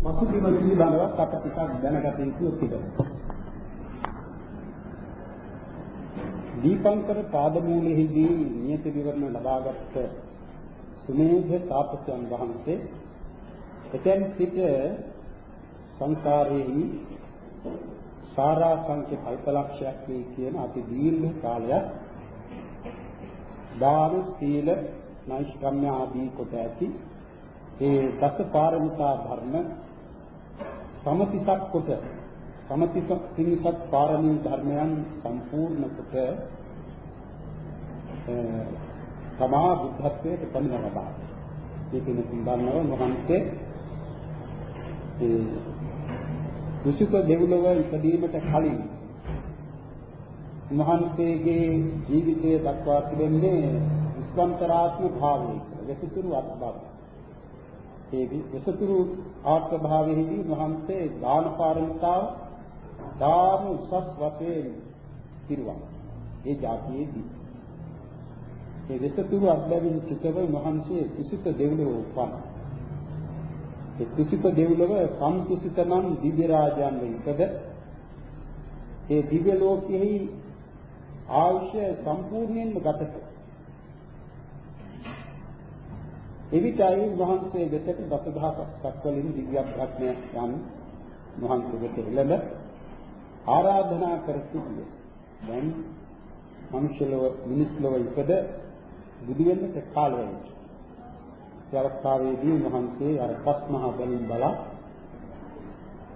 පසුබිම පිළිබඳව අප ටිකක් දැනගත යුතු තිබෙනවා. දීපංකර පාදමූලෙහිදී නියත විවරණ ලබාගත් සුමේධ තාපසයන් වහන්සේ එතෙන් සිට සංසාරයේහි සාරා සංඛ්‍ය කල්පලක්ෂයක් වේ කියන අති දීර්ඝ කාලයක් දාන සීල නෛෂ්ක්‍රම්‍ය ආදී කොට ඇති ඒ දස පාරමිතා ධර්ම සමතිසක් කොට සමතිස තිනිසක් පාරමී ධර්මයන් සම්පූර්ණ කොට තමා බුද්ධත්වයට පමින ලබා. මේ පින පින්දන්නව මොහන්සේ ඒ කුසික දෙව්ලොව ඉදීමට කලින් මහන්සේගේ ජීවිතය දක්වා තිබෙන්නේ විස්වන්තරාත්ම භාවයක වෙසතුරු අත්බව. ඒ වෙසතුරු ආත්ම භාවයේදී මහන්සේ දාන පාරමිතාව දාන උසස් වශයෙන් පිරුවා. ඒ જાතියේදී ඒ වෙසතුරු අත්බැවින් චිතව මහන්සේ කුසික දෙව්ලොව උපන්. ඒ කුසික දෙව්ලොව සම්කුසිත නම් දිව්‍ය රාජයන් වෙයිද ඒ දිව්‍ය ලෝකෙහි ආයුෂ සම්පූර්ණයෙන්ම ගත කර. එවිටයි වහන්සේ වෙතට දසදහසක් සක්වලින් දිව්‍ය ප්‍රඥා යම් වහන්සේ වෙත එළඹ ආරාධනා කර සිටියේ. දැන් මනුෂ්‍යලව මිනිස්ලව ඉපද බුදු වෙන්නට කාල වෙයි. ඒ අවස්ථාවේදී වහන්සේ අර පස්මහා බලින් බලා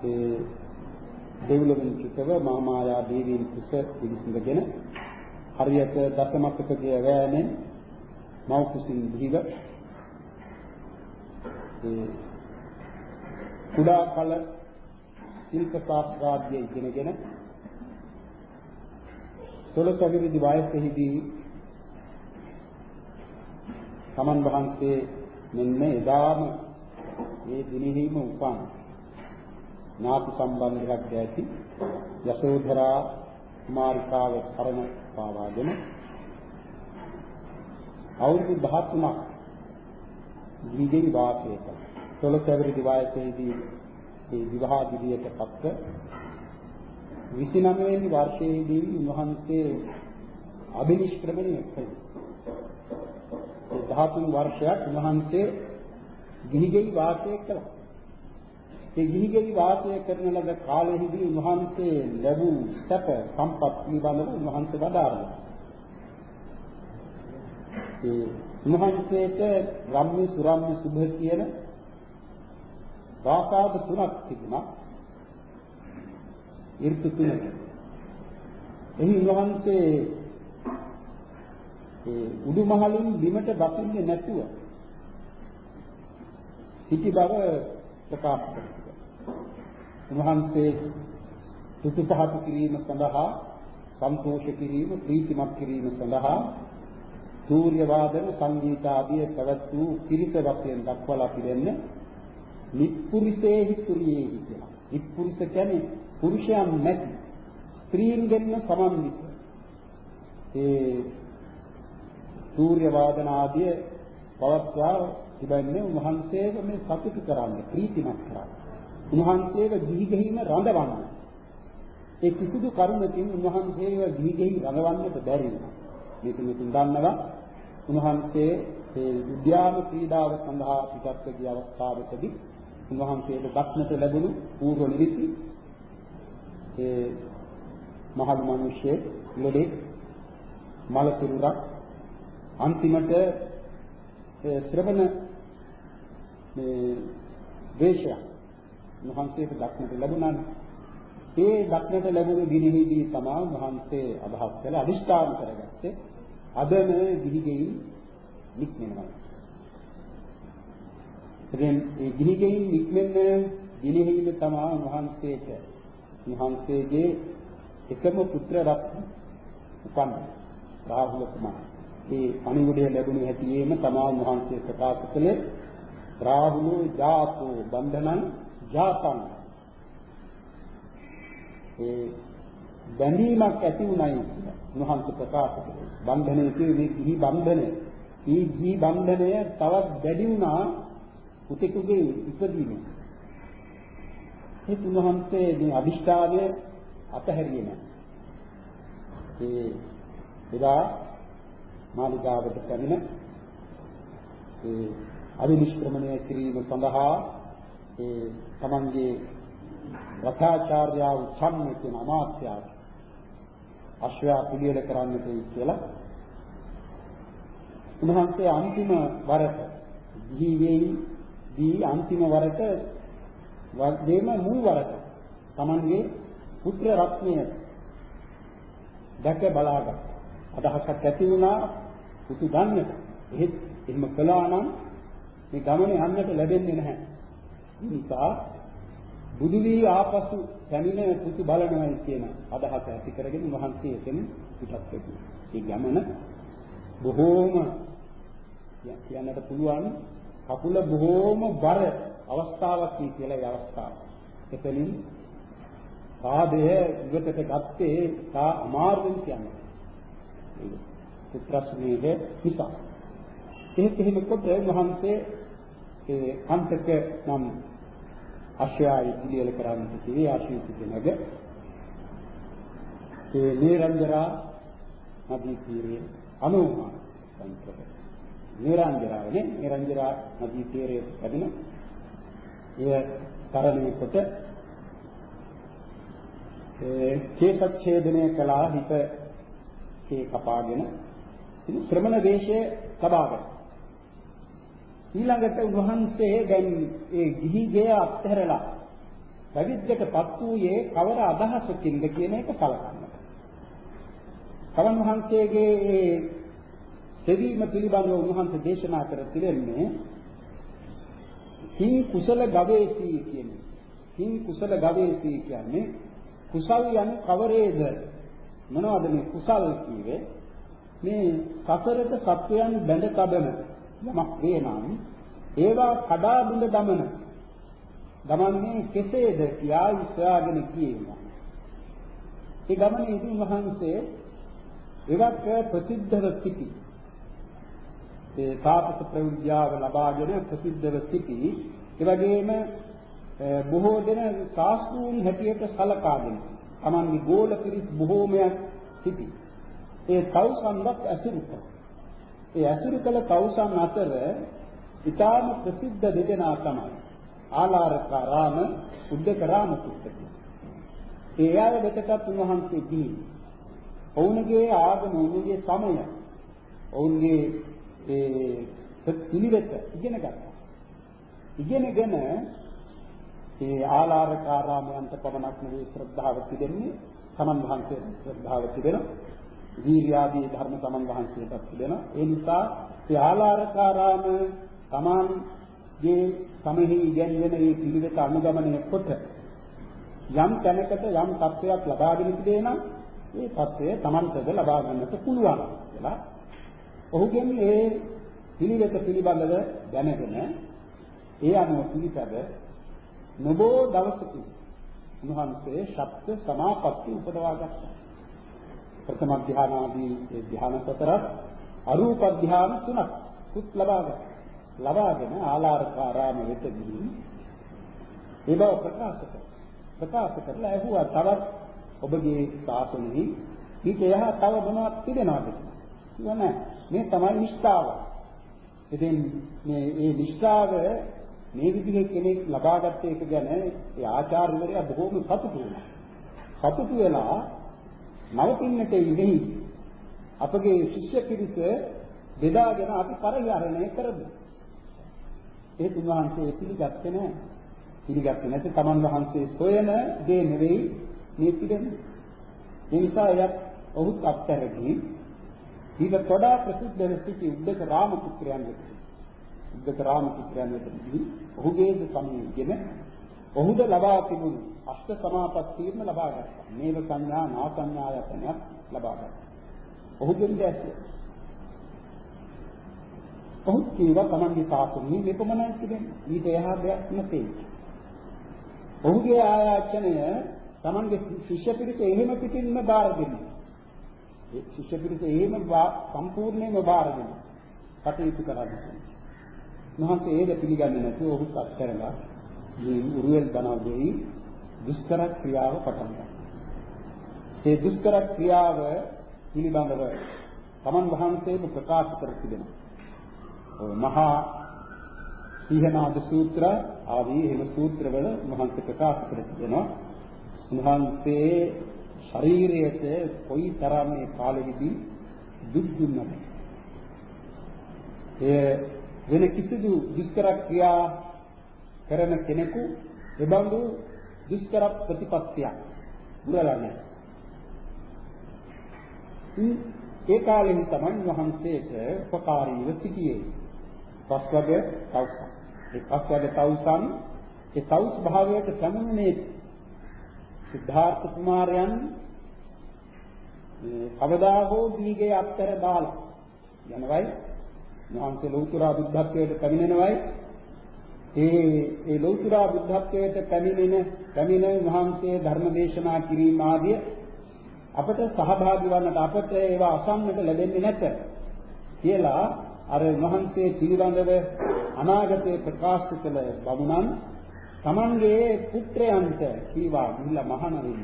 ඒ දෙවිලොවින් චිතව මාමායා දේවීන් කුස පිළිසිඳගෙන හරියට දසමක්කගේ වෑනෙන් මව් කුසින් දිව ඒ කුඩා කල ශිල්ප ශාස්ත්‍රාද්‍ය ඉගෙනගෙන සොළොස් අවුරුදු වයසේදී සමන් වහන්සේ මෙන්න එදාම මේ දිනෙහිම උපන් ඥාති සම්බන්ධයක් ඇති යසෝධරා කුමාරිකාව කරන පාවාගෙන අවුරුදු 13ක් ජීවිතේ වාසය කළා. 12 අවුරුදු වයසේදී මේ විවාහ දිවියට පත්ව 29 වෙනි වර්ෂයේදී උන්වහන්සේ අභිනිෂ්ක්‍රමණය කළා. ඒ 13 වර්ෂයක් උන්වහන්සේ ගිහිගෙයි වාසය කළා. ඒ ගිහිගෙයි වාසය කරන ලද කාලෙහිදී උන්වහන්සේ ලැබූ සැප සම්පත් පිළිබඳව උන්වහන්සේ වදාළා. ඒ උන්වහන්සේට රම්මි සුරම්මි සුභ කියන රාසාද තුනක් තිබුණා. ඍතු තුනක්. එහි උන්වහන්සේ ඒ උඩුමහලින් බිමට බසින්නේ නැතුව සිටි බව ප්‍රකාශ කරනවා. උන්වහන්සේ සුසු පහත කිරීම සඳහා සන්තෝෂ කිරීම ප්‍රීතිමත් කිරීම සඳහා සූර්ය වාදන සංගීත ආදී පැවැත් වූ පිරිස වශයෙන් දක්වලා පිළිෙන්නේ නිප්පුරිසේහි තුරියේහි කියලා. නිප්පුරිස කියන්නේ පුරුෂයන් නැති ස්ත්‍රීන්ගෙන්ම සමන්විත. ඒ සූර්ය වාදන ආදී පවත්වා තිබෙන්නේ උන්වහන්සේව මේ සතුටු කරන්නේ ප්‍රීතිමත් කරන්නේ. උන්වහන්සේව දීගෙහිම රඳවන්නේ. ඒ කිසිදු කරුණකින් උන්වහන්සේව දීගෙහි රඳවන්නට බැරි වෙනවා. මේක මෙතුන් දන්නවා. උන්වහන්සේ ඒ උද්‍යාන ක්‍රීඩාව සඳහා පිටත් ගිය අවස්ථාවකදී උන්වහන්සේට දක්නට ලැබුණු පූර්ව නිරිති ඒ මහලු මිනිස්සේ ලොඩේ මල තුරුරක් අන්තිමට ඒ ශ්‍රවණ මේ වේශය උන්වහන්සේට දක්නට ලැබුණා. ඒ දක්නට ලැබුණු දිනෙහිදී තමයි උන්වහන්සේ අදහස් කළ අදිෂ්ඨාන කරගත්තේ අදම ගිහිගෙයි නික්මෙනවා. එතෙන් ඒ ගිහිගෙයි නික්මෙන්න දිනෙහිම තමයි වහන්සේට වහන්සේගේ එකම පුත්‍ර රත්න උපන්න රාහුල කුමාරයා. ඒ අනුගුණය ලැබුණු හැටියේම තමයි වහන්සේ ප්‍රකාශ කළේ රාහුල ජාතෝ බන්ධනං ජාතං ඒ බැඳීමක් ඇති උනායි උන්වහන්සේ ප්‍රකාශ කළේ. බන්ධනය කියන්නේ කිහි බන්ධනය. මේ කිහි බන්ධනය තවත් වැඩි වුණා පුතෙකුගේ ඉපදීම. ඒ උන්වහන්සේ මේ අදිෂ්ඨානය අතහැරියේ නැහැ. ඒ එදා මාලිගාවට පැමිණ ඒ අවිනිෂ්ක්‍රමණය කිරීම සඳහා ඒ තමන්ගේ රථාචාර්යා උච්ඡන්න කියන අමාත්‍යා අශ්වයා පිළියෙල කරන්නට කියලා උන්වහන්සේ අන්තිම වරට ජීවේදී අන්තිම වරට වගේම මුල් වරට තමන්ගේ පුත්‍ර රත්නය දැක බලාගත්තා. අදහසක් ඇති වුණා පුතු ගන්නට. එහෙත් එහෙම කළා නම් මේ ගමනේ යන්නට ලැබෙන්නේ නැහැ. ඒ නිසා බුදු වී ආපසු පැමිණ පුතු බලනවායි කියන අදහස ඇති කරගෙන වහන්සේ එතන පිටත් වෙනවා. මේ ගමන බොහෝම කියන්නට පුළුවන් කකුල බොහෝම බර අවස්ථාවක් කියලා ඒ අවස්ථාව. එතනින් පාදය ඉවතට ගත්තේ තා අමාරුවෙන් කියන්නේ. ඒක පුත්‍රස්නේහ නිසා. එහෙත් එහෙම කොට වහන්සේ ඒ අන්තක නම් අශ්වයයි පිළියෙල කරන්නට කිව්වේ ආශීර්වාද කෙනග ඒ නිරංජරා නදී තීරයේ අනුමා සංකත. නිරංජරාවනේ නිරංජරා නදී තීරයේ පැමිණ. එය තරණය කොට ඒ කේසච්ඡේදනය කළා හිත කේ කපාගෙන. ශ්‍රමණ වේශය ලබාගත්තා ඊළඟට උන්වහන්සේ දැන් ඒ ගිහි ගේ අත්හැරලා පැවිද්දටපත් වූයේ කවර අදහසකින්ද කියන එක කලකන්න. කවන් වහන්සේගේ ඒ සෙවීම පිළිබඳව උන්වහන්සේ දේශනා කර තිබෙන්නේ කිං කුසල ගවේසී කියන්නේ. කිං කුසල ගවේසී කියන්නේ කුසල් යන කවරේද මොනවද මේ කුසල් කියවේ මේ සසරට සත්වයන් බැඳ තබන යමක් වේ නම් ඒවා කඩා බිඳ දමන දමන්නේ කෙසේද කියා ඉස්සාගෙන කියනවා. ඒ ගමනේදී මහන්සේ එවක් ප්‍රසිද්ධව සිටි. ඒ තාපස ප්‍රවිද්‍යාව ලබාගෙන ප්‍රසිද්ධව සිටි. ඒ වගේම බොහෝ දෙන සාස්ත්‍රූන් හැටියට සලකාගෙන Tamanගේ ගෝල පිරිස් බොහෝමයක් සිටි. ඒ තවුසන්වත් ඇසුරු කළා. ඒ ඇසුරු කළ තවුසන් අතර ඊටාම ප්‍රසිද්ධ දෙදෙනා තමයි ආලාරකාරාම උද්දකරාම පුත්‍රය. ඒ අය වෙතටත් උන්වහන්සේ දී. ඔවුන්ගේ ආගම ඔවුන්ගේ සමය ඔවුන්ගේ ඒ පිළිවෙත ඉගෙන ගත්තා. ඉගෙනගෙන ඒ ආලාරකාරාමයන්ට පමණක් නෙවෙයි ශ්‍රද්ධාව තිබෙන්නේ තමන් වහන්සේ ශ්‍රද්ධාව තිබෙනවා. වීර්යාදී ධර්ම තමන් වහන්සේටත් තිබෙනවා. ඒ නිසා ඒ ආලාරකාරාම තමන්ගේ සමෙහි ඉගෙනගෙන ඒ පිළිවෙත අනුගමනය කොට යම් තැනකට යම් තත්වයක් ලබාගෙන තිබේ නම් ඒ තත්වය තමන්ටද ලබා ගන්නට පුළුවන් කියලා ඔහුගෙන් ඒ පිළිවෙත පිළිබඳව දැනගෙන ඒ අනුව පිළිපද නොබෝ දවසකින් උන්වහන්සේ ශබ්ද සමාපatti උපදවා ගත්තා. ප්‍රථම ධානාදී ඒ ධාන හතරක් අරූප ධාන තුනක් කුත් ලබා ගත්තා. ලබාගෙන ආලාරකාරාම වෙත ගිහින් ඒ බව ප්‍රකාශ කළා. ප්‍රකාශ කරලා ඇහුවා තවත් ඔබගේ ශාසනයේ ඊට එහා තව මොනවද තිබෙනවද? කිව්වා නෑ. මේ තමයි නිෂ්ඨාව. ඉතින් මේ මේ නිෂ්ඨාව මේ විදිහේ කෙනෙක් ලබාගත් එක ගැන ඒ ආචාර්යවරයා බොහෝම සතුටු වුණා. සතුටු වෙලා නවතින්නට ඉඳෙහි අපගේ ශිෂ්‍ය පිරිස බෙදාගෙන අපි පරිහරණය කරමු. ඒ තුන්වහන්සේ පිළිගත්තේ නැහැ. පිළිගත්තේ නැති තමන් වහන්සේ සොයන දේ නෙවෙයි මේ පිළිගන්නේ. ඒ නිසා එයත් ඔහුත් අත්හැරදී ඊට වඩා ප්‍රසිද්ධ වෙච්ච උද්දක රාම පුත්‍රයන් වෙත. උද්දක රාම පුත්‍රයන් වෙතදී ඔහුගේ සමීපගෙන ඔහුද ලබා තිබුණු අෂ්ට සමාපත්තියම ලබා ගත්තා. මේව සංඥා නා සංඥා යතනයක් ලබා ගත්තා. ඔහුගෙන් දැස්සේ ඔහු කීවා තමන්ගේ සාසනෙ මෙපමණයි තිබෙන්නේ. ඊට එහා දෙයක් නැtei. ඔහුගේ ආයාචනය තමන්ගේ ශිෂ්‍ය පිරිස එහෙම පිටින්ම බාර දෙන්නේ. ඒ ශිෂ්‍ය පිරිස එහෙම සම්පූර්ණයෙන්ම බාර දෙන්නේ. කටයුතු කරන්නේ. මහන්සේ ඒක පිළිගන්නේ නැතුව ඔහු අත්හැරලා මේ උරුවෙල් බණව දෙයි දුෂ්කර ක්‍රියාව පටන් ගන්නවා. ඒ දුෂ්කර ක්‍රියාව පිළිබඳව තමන් වහන්සේම ප්‍රකාශ කර තිබෙනවා. ඔය මහා සීහනාද සූත්‍ර ආදී එහෙම සූත්‍රවල මහන්සි ප්‍රකාශ කර තිබෙනවා. උන්වහන්සේ ශරීරයට කොයි තරම් මේ කාලෙදී දුක් දුන්නද? ඒ වෙන කිසිදු දුෂ්කර ක්‍රියා කරන කෙනෙකු එබඳු දුෂ්කර ප්‍රතිපත්තියක් පුරලා නැහැ. ඒ කාලෙන් තමයි වහන්සේට උපකාරීව සිටියේ. පස්වග තවුසන්. ඒ පස්වග තවුසන් ඒ තවුස් භාවයට සමුනේ සිද්ධාර්ථ කුමාරයන් කවදා හෝ දීගේ අත්තර දාලා යනවයි මහන්සේ ලෞතුරා බුද්ධත්වයට පැමිණෙනවයි ඒ ඒ ලෞතුරා බුද්ධත්වයට පැමිණෙන පැමිණ මහන්සේ ධර්ම දේශනා කිරීම ආදී අපට සහභාගී වන්නට අපට ඒවා අසන්නට ලැබෙන්නේ නැත කියලා අර මහන්සේ පිළිබඳව අනාගතයේ ප්‍රකාශ කළ බමුණන් තමන්ගේ පුත්‍රයන්ට කීවා ගිහිල්ලා මහාන වෙන්න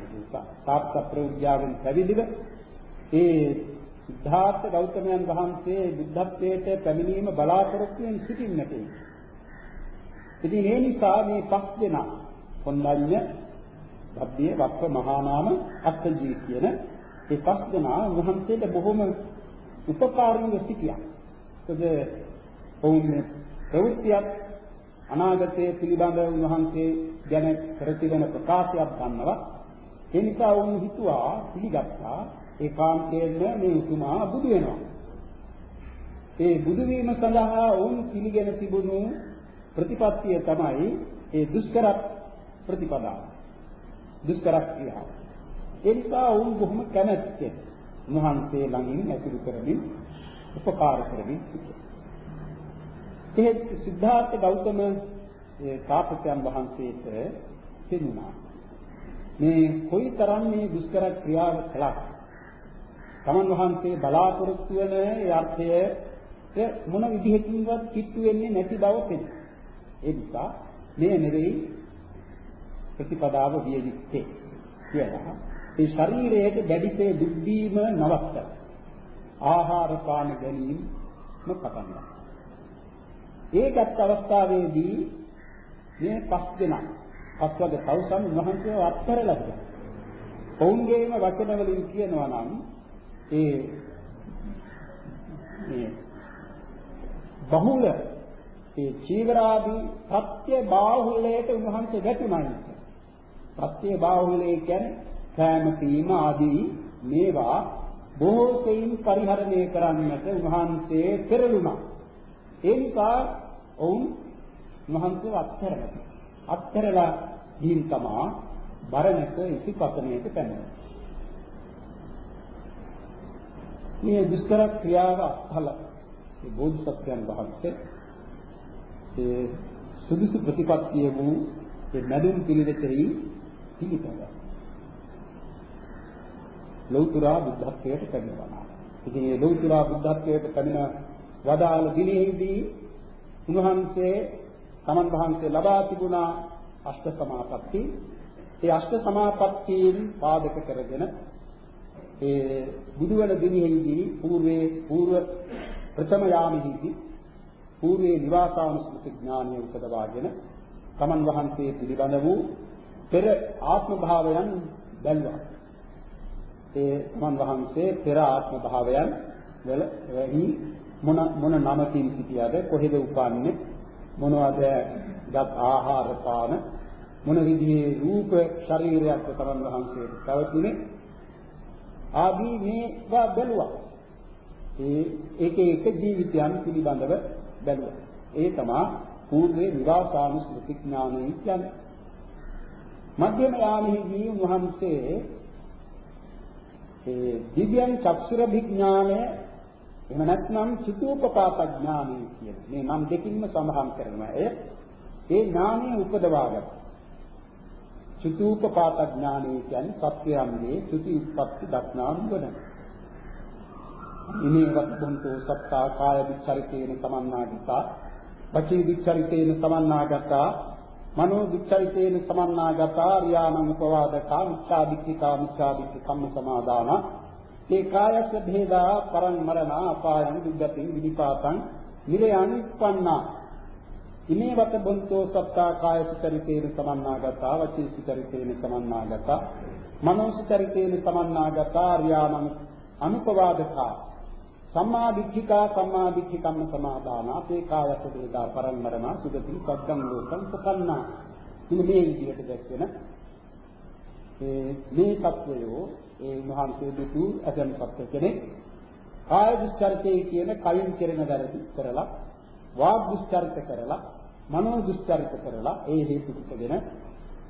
තාත්ත ප්‍රවිද්‍යාවෙන් පැවිදිව ඒ සිද්ධාර්ථ ගෞතමයන් වහන්සේ බුද්ධත්වයට පැමිණීම බලාපොරොත්තු වෙන සිටින්නට. ඉතින් ඒ නිසා මේ පස් දෙනා කොණ්ඩඤ්ඤ, බබ්බිය, වක්ක, මහානාම, අත්තජී කියන ඒ පස් දෙනා වහන්සේට බොහොම උපකාරීව සිටියා. ඒකද ඔවුන් ප්‍රවෘත්තියක් අනාගතයේ පිළිබඳව උන්වහන්සේ ගැන කර තිබෙන ප්‍රකාශයක් ගන්නවා. ඒ නිසා වුන් හිතුවා පිළිගත්තා ඒකාන්තයෙන්ම මේ උතුමා බුදු වෙනවා. ඒ බුදු වීම සඳහා වුන් පිළිගෙන තිබුණු ප්‍රතිපත්තිය තමයි ඒ දුෂ්කර ප්‍රතිපදාව. දුෂ්කර ක්‍රියාව. ඒ නිසා වුන් බොහොම කැමැත්තෙන් උන්වහන්සේ ළඟින් ඇසුරු කරමින් උපකාර කරමින් සිටියා. ඒ සිද්ධාර්ථ ගෞතම ඒ තාපසයන් වහන්සේට පෙනුණා. මේ කොයිතරම් මේ දුෂ්කර ක්‍රියාව කළා. තමන් වහන්සේ බලාපොරොත්තු වෙන ඒ අර්ථය මොන විදිහකින්වත් කිට්ටු වෙන්නේ නැති බව පෙනේ. ඒ නිසා මේ නෙවෙයි ප්‍රතිපදාව විය යුත්තේ කියලා. ඒ ශරීරයේ දැඩිසේ දුක් දීම නවත්ත. ආහාර පාන ගැනීම පටන් ගන්නවා. ඒකත් අවස්ථාවේදී මේ පස් දෙනා පස්වග තවුසන් වහන්සේ අත්හැරලා තියෙනවා. ඔවුන්ගේම වචන වලින් කියනවා නම් ඒ මේ බහුල ඒ චීවරාදී සත්‍ය බාහුලයට උන්වහන්සේ වැටුණා. සත්‍ය බාහුලේ කියන්නේ කෑම පීම ආදී මේවා බොහෝ සෙයින් පරිහරණය කරන්නට උන්වහන්සේ පෙරළුණා. ඒ නිසා ඔවුන් මහන්සිය අත්හැරලා අත්හැරලා ගින් තමා බරණක ඉතිපතනයට පැමිණෙනවා. මේ දුෂ්කර ක්‍රියාව අත්හල මේ බෝධිසත්වයන් වහන්සේ ඒ සුදුසු ප්‍රතිපත්තිය වූ ඒ මැදුම් පිළිවෙතෙහි පිළිපද. ලෞතර බුද්ධත්වයට පැමිණෙනවා. ඉතින් මේ ලෞතර බුද්ධත්වයට පැමිණ වදාළ දිනෙහිදී උන්වහන්සේ තමන් වහන්සේ ලබා තිබුණා අෂ්ට සමාපatti. ඒ අෂ්ට සමාපත්තීන් පාදක කරගෙන ඒ බුදුවන දිනෙහිදී పూర్වේ పూర్ව ප්‍රථම යාමෙහිදී పూర్වේ නිවාසානුස්මෘති ඥානය උපදවාගෙන තමන් වහන්සේ පිළිබඳ වූ පෙර ආත්ම භාවයන් බැලුවා. ඒ තමන් වහන්සේ පෙර ආත්ම භාවයන් වල මොන මොන නමකින් සිටියද කොහෙද උපන්නේ මොනවද ගත් ආහාර පාන මොන විදිහේ රූප ශරීරයක් තමන් වහන්සේට පැවතුනේ ආදී මේවා බැලුවා. ඒ ඒකේ එක ජීවිතයන් පිළිබඳව බැලුවා. ඒ තමයි పూర్වේ විවාසානුස්මෘති ඥානය කියන්නේ. මධ්‍යම යාමෙහිදී උන්වහන්සේ ඒ දිව්‍යං චක්ෂුර විඥානය එහෙම නැත්නම් චිතූපපාත ඥානය කියන මේ නම් දෙකින්ම සඳහන් කරනවා. එය ඒ ඥානය උපදවාගත්තා. චුතූපපාත ඥානය කියන්නේ සත්‍යයන්ගේ චුති උත්පත්ති දක්නා නුවණ. ඉමේවත් බොන්තෝ සත්තා කාය විචරිතේන සමන්නාගතා. වචී විචරිතේන සමන්නාගතා. මනෝ දුක්ඛිතේන සමන්නාගතා. රියානං උපවාදකා මිච්ඡාදික්ඛිතා මිච්ඡාදික්ඛ කම්ම සමාදාන. ඒ කායස්ස භේදා පරං මරණ අපායං දුක්ගතින් විනිපාතං නිරයන් උප්පන්නා. ඉමේ වත බොන්තෝ සත්තා කාය සුචරිතේන සමන්නාගතා. වචී සුචරිතේන සමන්නාගතා. මනෝ සුචරිතේන සමන්නාගතා. රියානං අනුපවාදකා. සම්මා දිට්ඨිකා සම්මා දිට්ඨිකම්ම සමාදාන. අපේ කායත වේදා පරම්මරණ සුගති සද්දම් ලෝකං සුකන්නා. ඉතින් මේ විදිහට දැක්වෙන ඒ මේ తත්වයෝ ඒ මහන්සිය දුතු අසන්පත් කෙනෙක් කාය දුස්චරිතය කියන කයින් කෙරෙන වැරදි කරලා වාග් දුස්චරිත කරලා මනෝ දුස්චරිත කරලා ඒ හේතු කොටගෙන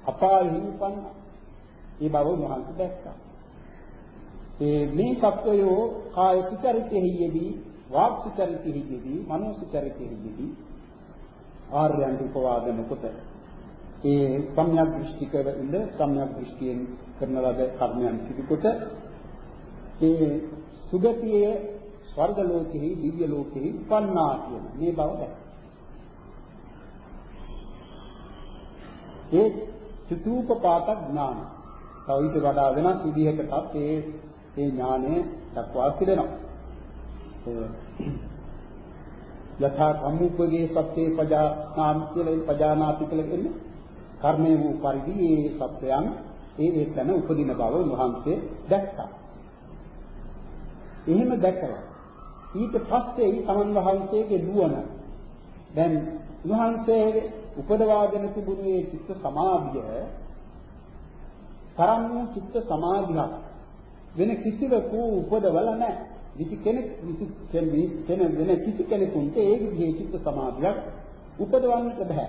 අපායෙහි උපන්න ඒ බව මහන්සි දැක්කා. ඒ මේ සත්වයෝ කාය සුචරිතෙහි යෙදී වාක් සුචරිතෙහි යෙදී මනෝ සුචරිතෙහි යෙදී ආර්යයන් උපවාදන කොට ඒ සම්‍යක් දෘෂ්ටිකව ඉඳ සම්‍යක් දෘෂ්ටියෙන් කරන ලද කර්මයන් සිදු කොට ඒ සුගතියේ ස්වර්ග ලෝකෙහි දිව්‍ය ලෝකෙහි උපන්නා කියන මේ බව දැක්ක. ඒ චතුූපපාත ඥාන. තව ඊට වඩා වෙනස් විදිහකටත් ඒ ඒ ඥානය දක්වා තිබෙනවා. යථා කම්මුපගේ සත්‍යේ පජානාම් කියලා පජානාති කියලා කියන්නේ කර්මයේ වූ පරිදි මේ සත්‍යයන් ඒ ඒකන උපදින බව වහන්සේ දැක්කා. එහෙම දැකලා ඊට පස්සේ තමන් වහන්සේගේ නුවණ දැන් වහන්සේ උපදවාගෙන තිබුණු මේ චිත්ත සමාධිය තරම් චිත්ත සමාධියක් වෙන කිසිවකු උපදවල නැහැ. කිසි කෙනෙක් කෙනෙක් වෙන කිසි කෙනෙකුට ඒ විදිහේ චිත්ත සමාධියක් උපදවන්නට බෑ.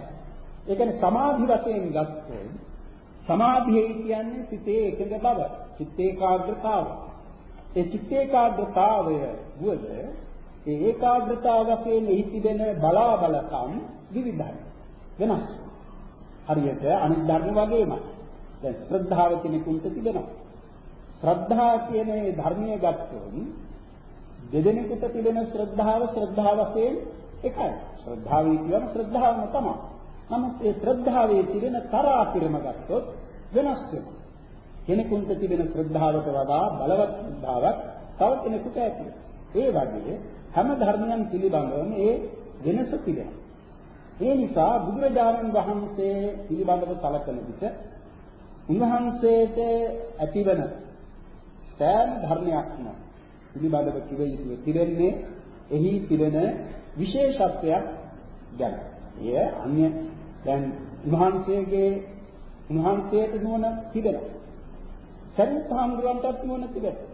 ඒ කියන්නේ සමාධි වශයෙන් ගත්තොත් සමාධිය කියන්නේ සිතේ එකඟ බව, චිත්ත ඒකාග්‍රතාව. ඒ චිත්ත ඒකාග්‍රතාවය වුවද ඒ ඒකාග්‍රතාව වශයෙන් එහි තිබෙන බලාබලකම් විවිධයි. වෙනස්. හරියට අනිත් ධර්ම වගේමයි. දැන් ශ්‍රද්ධාව කෙනෙකුට තිබෙනවා. ශ්‍රද්ධා කියන මේ ධර්මයේ ගත්තොත් දෙදෙනෙකුට තිබෙන ශ්‍රද්ධාව ශ්‍රද්ධාව වශයෙන් එකයි. ශ්‍රද්ධාවයි කියන ශ්‍රද්ධාවම තමයි. නමුත් ඒ ශ්‍රද්ධාවේ තිබෙන තරා පිරම ගත්තොත් වෙනස් වෙනවා. කෙනෙකුට තිබෙන ශ්‍රද්ධාවට වඩා බලවත් ශ්‍රද්ධාවක් තව කෙනෙකුට ඇති. ඒ වගේ හැම ධර්මයන් පිළිබඳවම ඒ වෙනස තිබෙනවා. ඒ නිසා බුදුරජාණන් වහන්සේ පිළිබඳව සැලකන විට උන්වහන්සේට ඇතිවන සෑම ධර්මයක්ම පිළිබඳව කිව යුතුව තිබෙන්නේ එහි තිබෙන විශේෂත්වයක් ගැන. එය අන්‍ය දැන් උන්වහන්සේගේ උන්වහන්සේට නුවණ තිබෙනවා. සරිත් හාමුදුරන්ටත් නුවණ තිබෙනවා.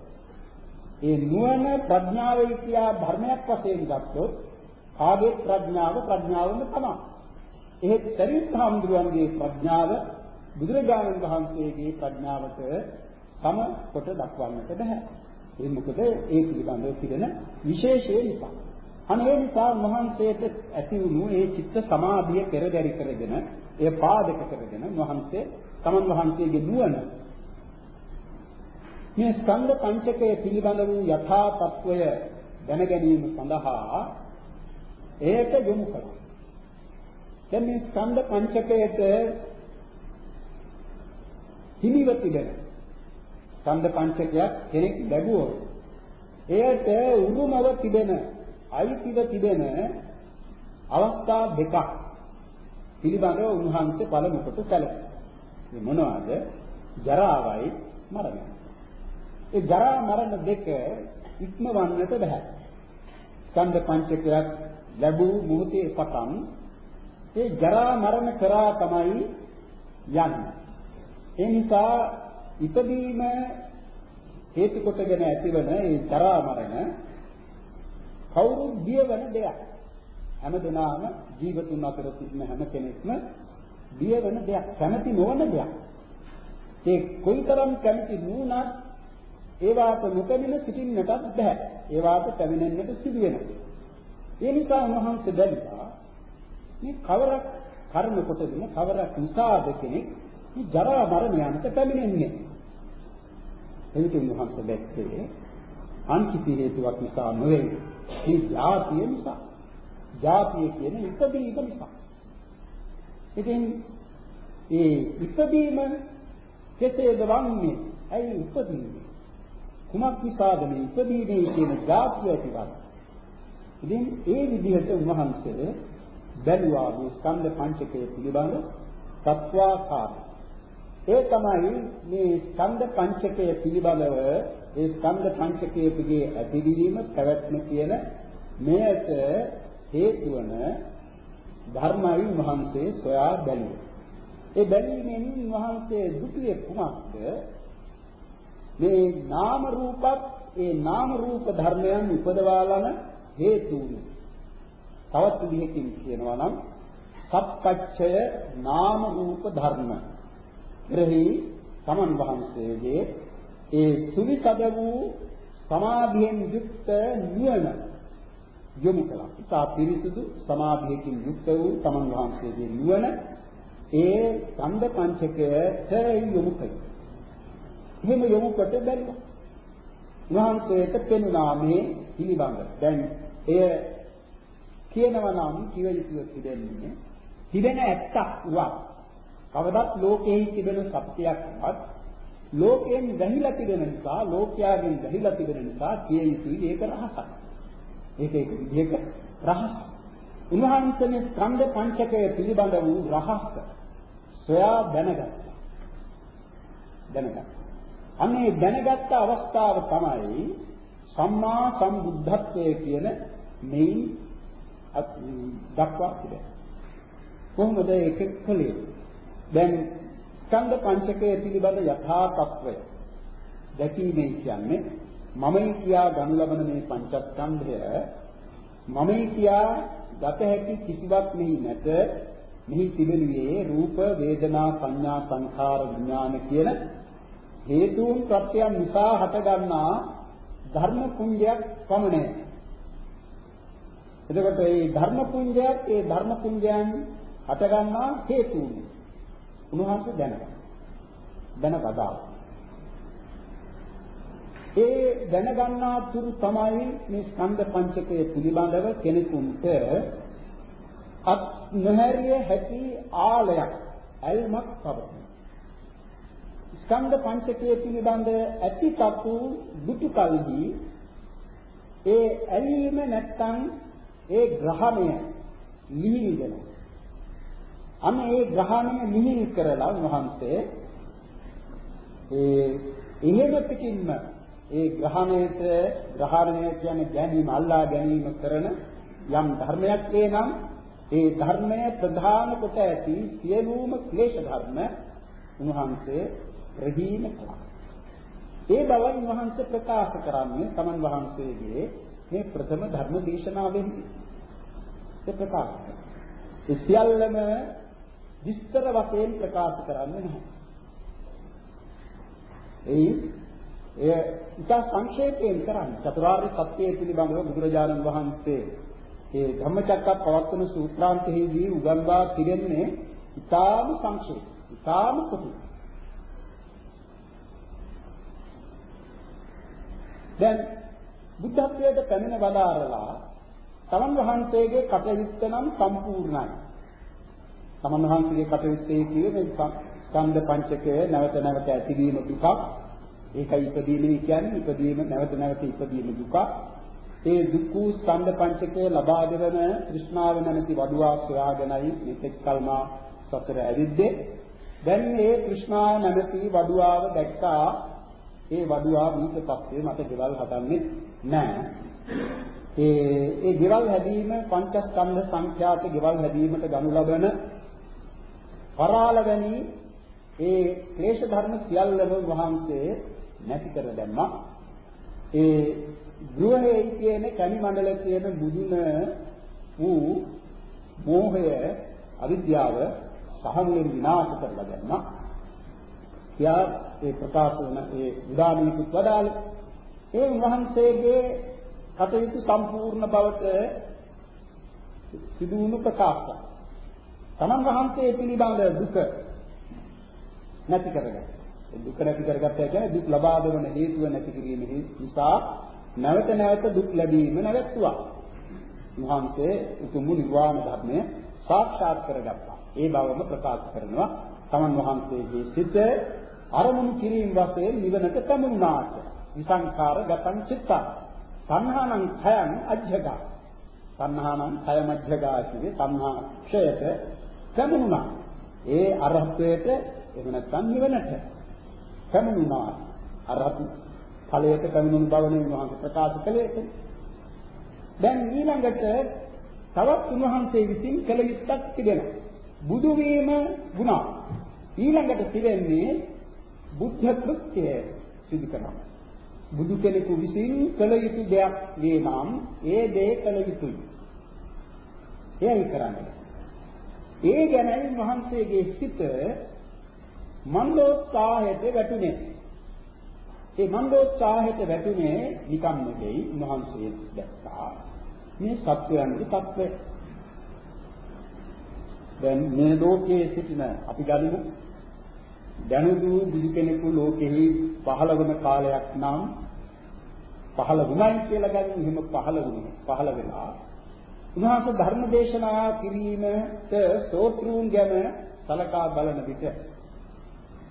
ඒ නුවණ ප්‍රඥාවේ කියා ධර්මයක් වශයෙන් ගත්තොත් ආගේ ප්‍රඥාව ප්‍රඥාවම තමයි. එහෙත් සරිත් හාමුදුරන්ගේ ප්‍රඥාව බුදුරජාණන් වහන්සේගේ ප්‍රඥාවට සම කොට දක්වන්නට බෑ. ඒ මොකද ඒ පිළිබඳව පිළින විශේෂය නිසා. අනේ නිසා මහන්සේට ඇති වුණු ඒ චිත්ත සමාධිය පෙරදරි කරගෙන ඒ පාදක කරගෙන මහන්සේ තමන් වහන්සේගේ නුවණ මේ ස්කන්ධ පංචකය පිළිබඳ වූ යථා තත්වය දැන ගැනීම සඳහා ඒට යොමු කළා. දැන් මේ ස්කන්ධ පංචකයට හිමිව තිබෙන ස්කන්ධ පංචකයක් කෙනෙක් ලැබුවොත් එයට උරුමව තිබෙන අයිතිව තිබෙන අවස්ථා දෙකක් පිළිබඳව උන්වහන්සේ පළමු කොට සැලකුවා. මේ මොනවාද? ජරාවයි මරණයයි. ඒ ජරා මරණ දෙක ඉක්මවන්නට බෑ. ස්කන්ධ පංචකයක් ලැබූ මොහොතේ පටන් ඒ ජරා මරණ කරා තමයි යන්නේ. ඒ නිසා ඉපදීම හේතු කොටගෙන ඇතිවන ඒ ජරා මරණ කවුරුත් බියවන දෙයක්. හැමදෙනාම ජීවතුන් අතර සිටින හැම කෙනෙක්ම බියවන දෙයක්, කැමති නොවන දෙයක්. ඒ කොයිතරම් කැමති නුනත් ඒවාට නොපැමිණ සිටින්නටත් බෑ. ඒවාට පැමිණෙන්නට සිදු වෙනවා. ඒ නිසා මහන්ස බැලුවා මේ කවරක් කර්ම කොටගෙන කවරක් නිසාද කෙනෙක් මේ ජරා මරණයන්ට පැමිණෙන්නේ. එවිට මහන්ස දැක්කේ අන්තිම හේතුවක් නිසා නෙවෙයි. මේ ජාතිය නිසා. ජාතිය කියන්නේ ඉපදීම නිසා. ඉතින් ඒ ඉපදීම කෙසේද වන්නේ? ඇයි ඉපදීන්නේ? කුමක් නිසාද මේ ඉපදීමේ කියන ධාතුව ඇතිවන්නේ? ඉතින් ඒ විදිහට උන්වහන්සේ බැලුවා මේ ස්කන්ධ පංචකය පිළිබඳ තත්වාකාරය. ඒ තමයි මේ ස්කන්ධ පංචකය පිළිබඳව ඒ ස්කන්ධ පංචකයේ ඇතිවීම පැවැත්ම කියන මෙයට හේතු වන ධර්මයි වහන්සේ සොයා බැලුවේ. ඒ බැලීමෙන් වහන්සේ දුටුවේ කුමක්ද? මේ නාම රූපත් ඒ නාම රූප ධර්මයන් උපදවාලන හේතුනි. තවත් විදිහකින් කියනවා නම් සත්පච්චය නාම රූප ධර්ම. එහි තමන් වහන්සේගේ ඒ සුවිසද වූ සමාධියෙන් යුක්ත නුවණ යොමු කළා. ඉතා පිරිසුදු සමාධියකින් යුක්ත වූ තමන් වහන්සේගේ නුවණ ඒ ඡන්ද පංචකයට යොමු කළා. එහෙම යොමු කොට බැලුවා. වහන්සේට පෙනුණා මේ පිළිබඳ. දැන් එය කියනවා නම් කිව යුතුව තිබෙන්නේ තිබෙන ඇත්තක් වත් කවදත් ලෝකෙහි තිබෙන සත්‍යයක්වත් ලෝකයෙන් වැහිලා තිබෙන නිසා ලෝකයාගෙන් වැහිලා තිබෙන නිසා කිය යුතුයි ඒක රහසක්. ඒක ඒක විදිහක රහස. උන්වහන්සේ ස්කන්ධ පංචකය පිළිබඳ වූ රහස සොයා දැනගත්තා. දැනගත්තා. අන්නේ දැනගත්ත අවස්ථාව තමයි සම්මා සම්බුද්ධත්වයේ කියන මෙයින් දක්වා තිබෙනවා. කොහොමද ඒක කළේ? දැන් ස්කන්ධ පංචකය පිළිබඳ යථා තත්වය දැකීමේ කියන්නේ මමයි කියා ගනු ලබන මේ පංචස්කන්ධය මමයි කියා ගත හැකි කිසිවක් මෙහි නැත. මෙහි තිබෙනුයේ රූප වේදනා සංඥා සංඛාර විඥාන කියන හේතුන් ප්‍රත්‍යයන් නිසා හටගන්නා ධර්ම කුංජයක් පමණයි. එතකොට මේ ධර්ම කුංජයත් ඒ ධර්ම කුංජයන් හටගන්නා හේතුන්. උන්වහන්සේ දැනගන්න දැනගදා ඒ දැනගන්නා තුරු තමයි මේ ස්කන්ධ පංචකය පිළිබඳව කෙනෙකුට අත් නොහැරිය හැකි ආලයක් ඇල්මක් පවතින. ස්කන්ධ පංචකය පිළිබඳ ඇතිතතු දුටු කල්හි ඒ ඇලීම නැත්තම් ඒ ග්‍රහණය ලිහිල් වෙනවා. අන්න ඒ ග්‍රහණය ලිහිල් කරලා වහන්සේ ඒ එහෙම පිටින්ම ඒ ග්‍රහණයට ග්‍රහණය කියන්නේ ගැනීම අල්ලා ගැනීම කරන යම් ධර්මයක් එනම් ඒ ධර්මය ප්‍රධාන කොට ඇති සියලුම ක්ලේශ ධර්ම උන්වහන්සේ ප්‍රහීන කළා. ඒ බව උන්වහන්සේ ප්‍රකාශ කරන්නේ තමන් වහන්සේගේ මේ ප්‍රථම ධර්ම දේශනාවෙන්දී. ඒ ප්‍රකාශ කරනවා. ඒ සියල්ලම විස්තර වශයෙන් ප්‍රකාශ කරන්නේ නැහැ. ඒ එය ඉතා සංක්ෂේපයෙන් කරන්නේ චතුරාර්ය සත්‍යය පිළිබඳව බුදුරජාණන් වහන්සේ ඒ ධම්මචක්කප්පවත්තන සූත්‍රාන්තයේදී උගන්වා තිබෙන්නේ ඉතාම සංක්ෂේප, ඉතාම කොටු. දැන් බුද්ධත්වයට පැමිණ වදාරලා තමන් වහන්සේගේ කටයුත්ත නම් සම්පූර්ණයි. සමන් වහන්සේගේ කටයුත්තේ කියේ මේ ඡන්ද පංචකය නැවත නැවත ඇතිවීම දුකක්. ඒකයි ඉපදීම කියන්නේ ඉපදීම නැවත නැවත ඉපදීම දුකක්. ඒ දුක් වූ ඡන්ද පංචකය ලබා දෙවන তৃෂ්ණාව නැමැති වඩුවක් හොයාගෙනයි මෙතෙක් කල්මා සතර ඇවිද්දේ. දැන් මේ তৃෂ්ණාව නැමැති වඩුවාව දැක්කා. ඒ වඩුවා භූත tattwe මට ගෙවල් හදන්නේ නැහැ. ඒ ඒ ගෙවල් හැදීම පංචස්කන්ධ සංඛ්‍යාත ගෙවල් හැදීමට ගනු ලබන පරාල වැනි ඒ ක්ලේශ ධර්ම සියල්ලම වහන්සේ නැති කර දැම්මා. ඒ ගෘහයේ කියන කණි මණ්ඩල කියන මුදුන වූ මෝහය අවිද්‍යාව සහමුවෙන් විනාශ කරලා දැම්මා. යා ඒ ප්‍රකාශ වන ඒ උදානීකුත් වදාළ ඒ වහන්සේගේ කටයුතු සම්පූර්ණ බවට සිදුවුණු ප්‍රකාශ. තමන් වහන්සේ පිළිබඳ දුක නැති කරගත්තා. දුක නැති කරගත්තා කියන්නේ දුක් ලබා දෙවන හේතුව නැති කිරීම නිසා නැවත නැවත දුක් ලැබීම නැවතුවා. වහන්සේ උතුම් නිර්වාණ ධර්මය සාක්ෂාත් කරගත්තා. ඒ බවම ප්‍රකාශ කරනවා තමන් වහන්සේගේ සිත අරමුණු කිරීම වශයෙන් නිවනට පැමුණාට විසංකාර ගතං චිත්තං තණ්හානං khයං අජ්ජගා තණ්හානං khය මජ්ජගා කියේ තණ්හා ක්ෂයට පැමුණා ඒ අරහත්වයට එහෙම නැත්නම් නිවනට පැමුණා අරහත් ඵලයට පැමිණුණු බව නෙවෙයි ප්‍රකාශ කළේ දැන් ඊළඟට තවත් උන්වහන්සේ විසින් කළ යුත්තක් තිබෙනවා. බුදු වීම ගුණ. ඊළඟට තිබෙන්නේ බුද්ධ කෘත්‍ය සිදු කරනවා. බුදු කෙනෙකු විසින් කළ යුතු දෙයක් වේ නම් ඒ දේ කළ යුතුයි. එයයි කරන්නේ. ඒ ගැනයි මහන්සේගේ සිත මන්දෝත්සාහයට වැටුනේ. ඒ මන්දෝත්සාහයට වැටුනේ නිකම් නෙවෙයි මහන්සිය දැක්කා. මේ සත්වයන්ගේ తත්වය. දැන් මේ ලෝකයේ සිටින අපි ගනිමු දැනුදු බුදු කෙනෙකු ලෝකෙහි පහළ වන කාලයක් නම් පහළ වුණයි කියලා ගන්න එහෙම පහළ වුණේ පහළ වෙලා උන්වහන්සේ ධර්ම දේශනා කිරීමට සෝත්‍රුන් ගැන සලකා බලන විට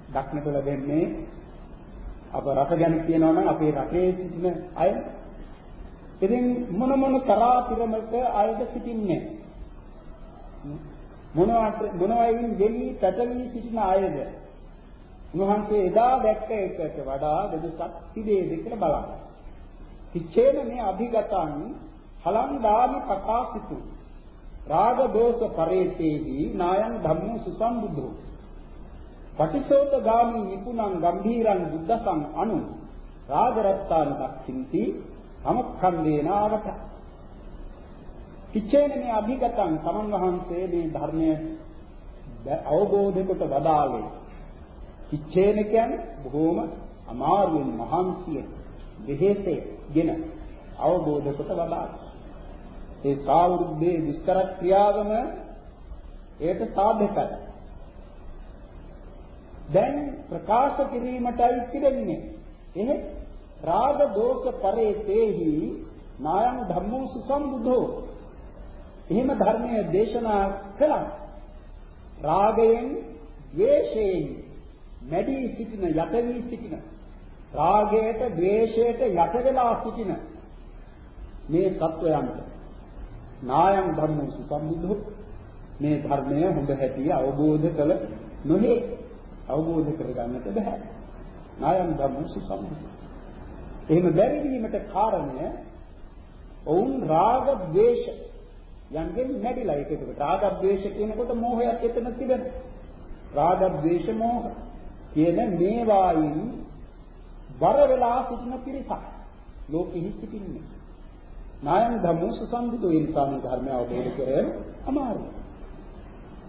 දක්නට ලැබෙන්නේ අප රට ගැන කියනවා නම් අපේ රටේ සිටින අය. ඉතින් මොන මොන තරා පිරමක අයද සිටින්නේ? මොනවට මොනවයින් දෙවි පැටලී සිටින අයද? උන්වහන්සේ එදා දැක්ක එකට වඩා වෙනසක් තිබේද කියලා බලන්න. කිච්චේන මේ අභිගතං හලං දාමි ප්‍රකාශිතු රාග දෝෂ පරේතේහි නායං ධම්මෝ සුසම්බුද්ධෝ. පටිසෝත ගාමි නිපුණං ගම්භීරං බුද්ධසං අනු. රාජරත්තාන දක්ඛින්ති සමක්ඛන්දේනාවට කිච්චේන මේ අභිගතං සමන් වහන්සේ මේ ධර්මය අවබෝධ කොට වදාළේ. කිච්චේන කියන්නේ බොහෝම අමාරුවෙන් මහන්සිය දෙහෙතේගෙන අවබෝධ කොට වදාළේ. ඒ සාවෘද්ධේ විස්තර ක්‍රියාවම ඒට සාධකයි. දැන් ප්‍රකාශ කිරීමටයි තිබෙන්නේ එහෙත් රාග දෝෂ පරේතේහි නායං ධම්මෝ සුසම්බුද්ධෝ එහෙම ධර්මයේ දේශනා කළා. රාගයෙන් ද්වේෂයෙන් මැඩී සිටින යට වී සිටින. රාගයට ද්වේෂයට යට වෙලා සිටින මේ සත්වයන්ට නායම් ධර්මං සුසම්බුද්ධෝ මේ ධර්මය හොඳ හැටි අවබෝධ කළ නොහේ අවබෝධ කරගන්නට බෑ. නායම් ධම්ම සුසම්බුද්ධ. එහෙම බැරි වීමට කාරණය ඔවුන් රාග ద్వේෂ යන්ගෙන් නැඩිලා ඒකකට රාග ద్వේෂ කියනකොට මෝහයක් එතන තිබෙනවා. රාග ద్వේෂ මෝහ කියන මේවායින් බර වෙලා සිටින පිරිසක් ලෝකෙහි සිටින්නේ. නායන් ධම්මෝ සුසම්බුදු ඉන්සාන ධර්මය අවබෝධ කරගෙන අමාරුයි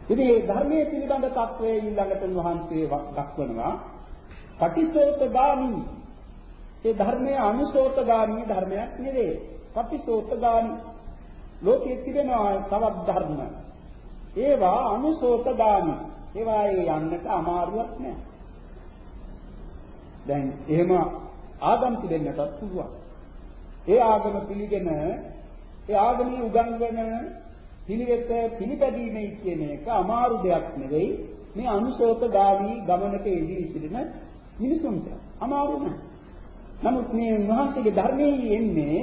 ඉතින් මේ ධර්මයේ පිළිබඳ තත්වයේ ඊළඟට වහන්සේ දක්වනවා පටිච්චෝප ගාමී ඒ ධර්මය අනුසෝතගාමී ධර්මයක් නෙවෙයි. පටිසෝතගාමී. ලෝකයේ තිබෙනවා තවත් ධර්ම. ඒවා අනුසෝතගාමී. ඒවා යන්නට අමාරුවක් නෑ. දැන් එහෙම ආගම් තිබෙන්නටත් පුළුවන්. ඒ ආගම පිළිගෙන ඒ ආගමේ උගන්වන පිළිවෙත පිළිපැදීමේ කියන එක අමාරු දෙයක් නෙවෙයි. මේ අනුසෝතගාමී ගමනක යෙදී සිටින මිනිසුන්ට අමාරු නෑ. නමුත් මේ උන්වහන්සේගේ ධර්මයේ එන්නේ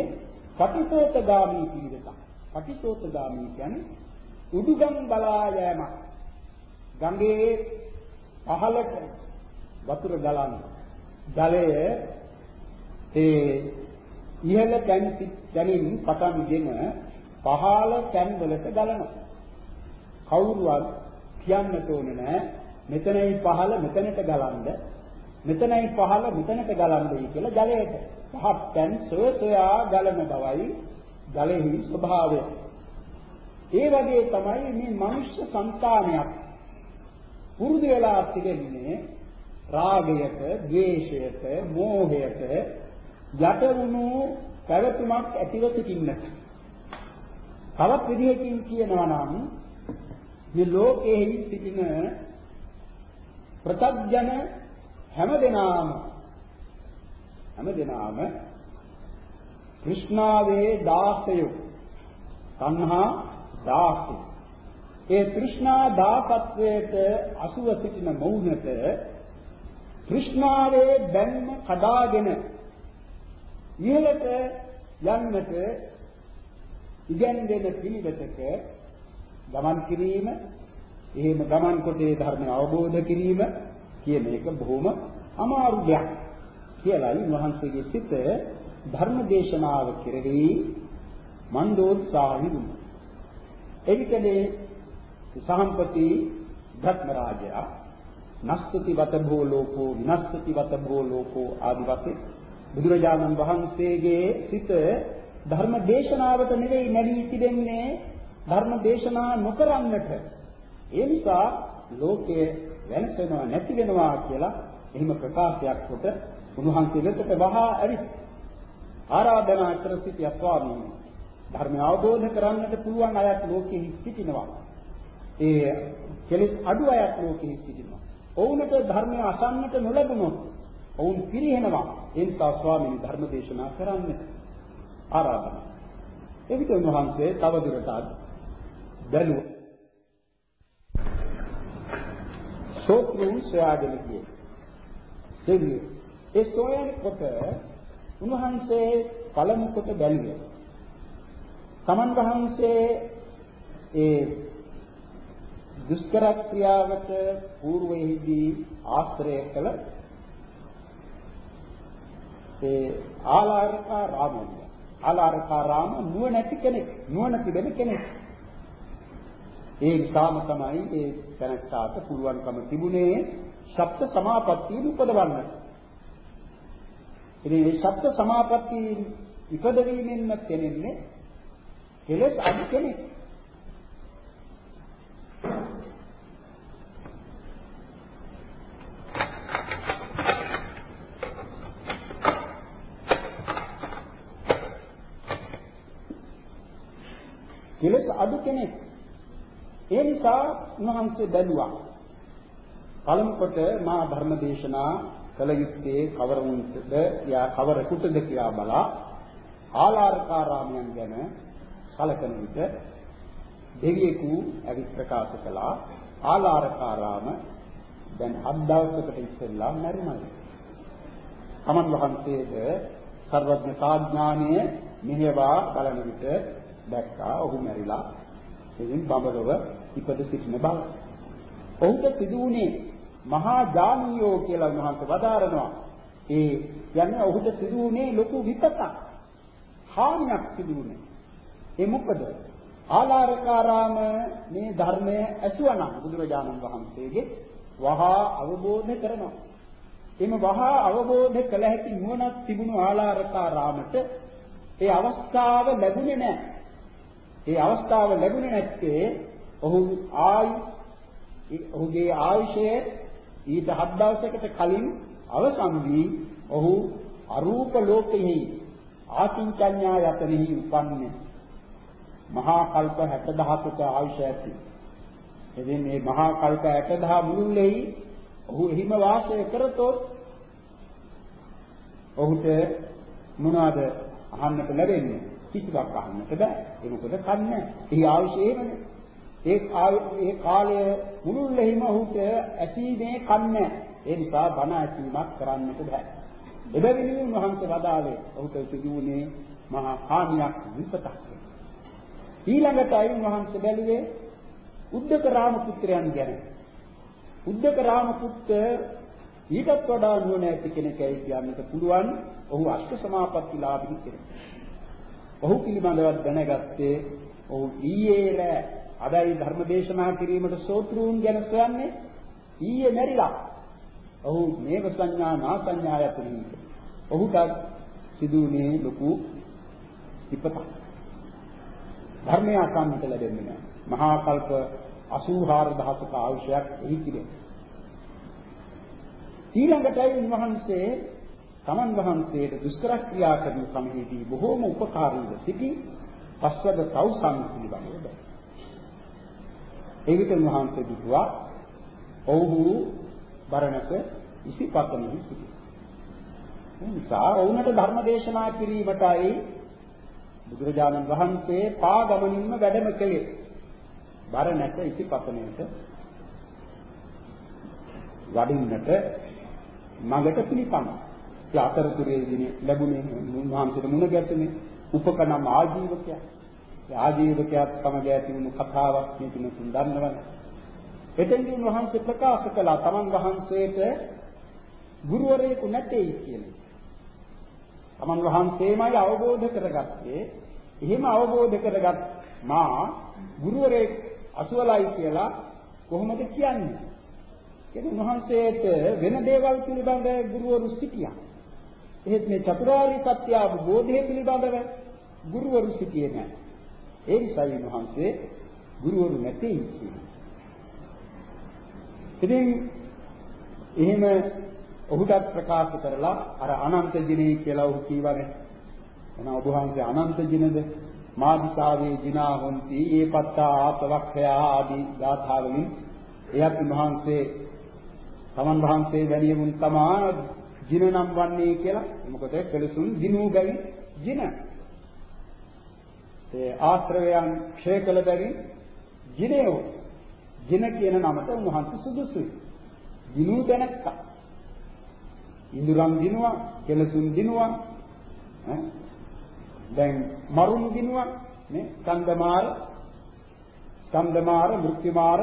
පටිසෝතගාමී පිළිවෙත. පටිසෝතගාමී කියන්නේ උඩුගම් බලා යෑමක්. ගඟේ පහළට වතුර ගලන ජලය ඒ ඉහළ තැන් තැනින් පටන්ගෙන පහළ තැන් වලට ගලනවා. කවුරුවත් කියන්නට ඕනේ නැහැ මෙතනයි පහළ මෙතනට ගලන්න මෙතනයි පහළ මෙතනට ගලන්නේ කියලා ජලයට පහත් තැන් සෝසයා ගලන බවයි ජලෙහි ස්වභාවය. ඒ වගේ තමයි මේ මනුෂ්‍ය సంతානයක් පුරුදු වෙලා තිබෙන්නේ රාගයට, ද්වේෂයට, මෝහයට යට වුණු පැවතුමක් ඇතිව සිටින්නට. තවත් විදිහකින් කියනවා නම් මේ ලෝකයේ සිටින ප්‍රත්‍යඥ හැම දිනාම හැම දිනාම કૃષ્ණාවේ දාසය තණ්හා දාසය ඒ තෘෂ්ණා දාසත්වයට අසුව සිටින මොහුනට තෘෂ්ණාවේ බැම්ම කඩාගෙන ඉහළට යන්නට ඉගැන්වෙන පිළිවෙතක ගමන් කිරීම එහෙම ගමන් කොටේ ධර්මය අවබෝධ කිරීම කියන එක බොහොම අමාරු දෙයක් කියලායි වහන්සේගේ සිත ධර්ම දේශනාව කෙරෙහි මන්දෝත්සාහී වුණා. එවිටදී සහම්පති භ්‍රම රාජයා නස්තුති වත භෝ ලෝකෝ විනස්තුති වත භෝ ලෝකෝ ආදි වශයෙන් බුදුරජාණන් වහන්සේගේ සිත ධර්ම දේශනාවට නෙවෙයි නැවී තිබෙන්නේ ධර්ම දේශනා නොකරන්නට. ඒ නිසා ලෝකයේ වෙනසෙනවා නැති වෙනවා කියලා එහෙම ප්‍රකාශයක් කොට උන්වහන්සේ වෙතට වහා ඇවිත් ආරාධනා කර සිටිය ස්වාමීන් ධර්ම අවබෝධ කරන්නට පුළුවන් අයත් ලෝකෙහි සිටිනවා. ඒ කෙලෙස් අඩු අයත් ලෝකෙහි සිටිනවා. ඔවුන්ට ධර්මය අසන්නට නොලැබුණොත් ඔවුන් පිරිහෙනවා. ඒ නිසා ස්වාමීන් ධර්ම දේශනා කරන්න ආරාධනා. එවිට උන්වහන්සේ තවදුරටත් බැලුවා. සෝත්‍රුන් සොයාගෙන ගියේ. දෙවියෝ ඒ සොයන කොට උන්වහන්සේ පළමු කොට බැලුවේ. තමන් වහන්සේ ඒ දුෂ්කර ක්‍රියාවට పూర్වයේදී ආශ්‍රය කළ ඒ ආලාරකා රාමය. ආලාරකා රාම නුවණැති කෙනෙක්, නුවණ තිබෙන කෙනෙක්. ඒ නිසාම තමයි ඒ තැනට පුළුවන්කම තිබුණේ සප්ත සමාපත්තිය උපදවන්න. ඉතින් මේ සප්ත සමාපත්තිය ඉපදවීමෙන්ම තෙන්නේ කෙලෙස් අඩු කෙනෙක්. කෙලෙස් අඩු කෙනෙක්. ඒ නිසා උන්වහන්සේ බැලුවා. පළමු කොට මා ධර්ම දේශනා කළ යුත්තේ කවරුන්ටද යා කවරෙකුටද කියා බලා ආලාරකාරාමයන් ගැන කලකන විට දෙවියෙකු ඇවිත් ප්‍රකාශ කළා ආලාරකාරාම දැන් අත් දවසකට ඉස්සෙල්ලා මැරුණා. තමන් වහන්සේද සර්වඥතා ඥානය මෙහෙවා බලන විට දැක්කා ඔහු මැරිලා එදින් බඹලව ඉපද සිටින බව. ඔහුට සිදු වුණේ මහා ජානියෝ කියලා උන්වහන්සේ වදාරනවා. ඒ කියන්නේ ඔහුට සිදු වුණේ ලොකු විපතක්. හානියක් සිදු වුණේ. ඒ මොකද? ආලාරකාරාම මේ ධර්මය ඇසුවනම් බුදුරජාණන් වහන්සේගේ වහා අවබෝධ කරනවා. එම වහා අවබෝධ කළ හැකි නුවණක් තිබුණු ආලාරකාරාමට ඒ අවස්ථාව ලැබුණේ නැහැ. ඒ අවස්ථාව ලැබුණේ නැත්තේ ඔහු ආයු ඔහුගේ ආයුෂය ඊට හත් දවසකට කලින් අවසන් වී ඔහු අරූප ලෝකෙහි ආකින්චඤ්ඤා යතනෙහි උපන්නේ මහා කල්ප 60000ක ආයුෂ ඇති. එදින මේ මහා කල්ප 60000 මුළුල්ලෙහි ඔහු එහිම වාසය කරතොත් ඔහුට මොනවාද අහන්නට ලැබෙන්නේ? කිසිවක් අහන්නට බෑ. ඒ මොකද කන්නේ. එහි ආයුෂ එහෙමනේ. ඒ ඒ කාලය මුළුල්ලෙහිම ඔහුට ඇසීමේ කන්නේ. ඒ නිසා බණ ඇසීමක් කරන්නට බෑ. එබැවින් උන්වහන්සේ වදාළේ ඔහුට සිදුවුනේ මහා හානියක් විපතක්. ඊළඟටයි උන්වහන්සේ බැලුවේ උද්දක රාම පුත්‍රයන් ගැන. උද්දක රාම පුත්‍ර ඊටත් වඩා නුවණ ඇති කෙනෙක්යි කියන්නට පුළුවන්. ඔහු අෂ්ට සමාපත්තිලාභී කෙනෙක්. ඔහු පිළිබඳව දැනගත්තේ ඔහු ඊයේ රෑ අදයි ධර්ම දේශනා කිරීමට සෝත්‍රුන් ගැන සොයන්නේ ඊයේ මැරිලා. ඔහු මේක සංඥා නා සංඥා යතුනි. ඔහුට සිදුුනේ ලොකු විපතක්. ධර්මය අසන්නට ලැබෙන්නේ නැහැ. මහා කල්ප 84000ක ආයුෂයක් එහි තිබෙනවා. ඊළඟටයි උන්වහන්සේ තමන් වහන්සේට දුෂ්කර ක්‍රියා කරන සමයේදී බොහෝම උපකාරීව සිටි පස්වද තවුසන් පිළිබඳව. ඒ විට උන්වහන්සේ දුටුවා ඔව්හු බරණක ඉසිපතනෙහි සිටි. නිසා ඔවුන්ට ධර්ම දේශනා කිරීමටයි බුදුරජාණන් වහන්සේ පාගමනින්ම වැඩම කළේ. බර නැට ඉතිපතනයට වඩින්නට මඟට පිළිපන්න. ඒ අතරතුරේදී ලැබුණේ උන්වහන්සේට මුණ ගැටුනේ උපකනම් ආජීවකයා. ඒ ආජීවකයාත් සමග ඇති වුණු කතාවක් මේ තුන දන්නවනේ. එතෙන්දී උන්වහන්සේ ප්‍රකාශ කළා තමන් වහන්සේට ගුරුවරයෙකු නැtei කියන එක. තමන් වහන්සේමයි අවබෝධ කරගත්තේ. එහෙම අවබෝධ කරගත් මා ගුරුවරයෙක් අසුවලයි කියලා කොහොමද කියන්නේ? කියන්නේ උන්වහන්සේට වෙන දේවල් පිළිබඳ ගුරුවරු සිටියා. එහෙත් මේ චතුරාර්ය සත්‍ය අවබෝධය පිළිබඳව ගුරුවරු සිටියේ නැහැ. ඒ නිසා උන්වහන්සේ ගුරුවරු නැtei කියන්නේ. ඉතින් එහෙම ඔහුටත් ප්‍රකාශ කරලා අර අනන්ත ජිනේ කියලා ඔහු කීවනේ. එන ඔබ වහන්සේ අනන්ත ජිනද මාදිකාවේ ජිනා හොಂತಿ ඒ පත්තා ආපවක්ඛය ආදී ගාථාවලින් එයත් උන්වහන්සේ තමන් වහන්සේ වැඩියමුන් තමා ජින නම් වන්නේ කියලා. මොකද කෙලසුන් දිනූ බැරි ජින. ඒ ආශ්‍රවයන් ක්ෂය කළ බැරි ජිනයෝ ජින කියන නමට උන්වහන්සේ සුදුසුයි. දිනූ දැනක්කා ඉඳුරම් දිනුවා කෙලසුන් දිනුවා දැන් මරුන් දිනුවා නේ? ස්කන්ධමාර ස්කන්ධමාර මෘත්‍යමාර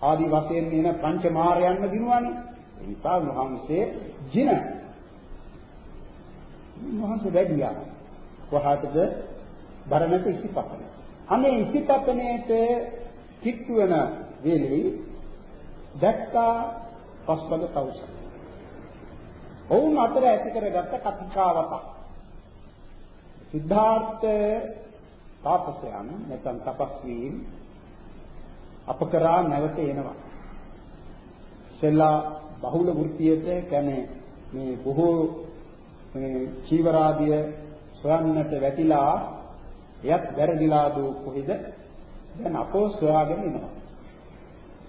ආදී වශයෙන් එන පංච මාරයන්ම දිනුවානේ. ඒ නිසා වහන්සේ ජින. වහන්සේ වැඩියා. කොහාටද? බරණට ඉසිපතන. අනේ ඉසිපතනේට කිට්ටු වෙන වේලෙයි දැක්කා පස්බග තවුස. ඔවුන් අතර ඇති කරගත්ත කතිකාවතක්. සිද්ධාර්ථ තාපසයන් නැත්නම් තපස්වීන් අප කරා නැවත එනවා. සෙල්ලා බහුල වෘත්තියට කියන්නේ මේ බොහෝ මේ චීවරාදිය සොයන්නට වැටිලා එයත් වැරදිලා දෝ කොහෙද? දැන් අපෝ සොයාගෙන ඉනවා.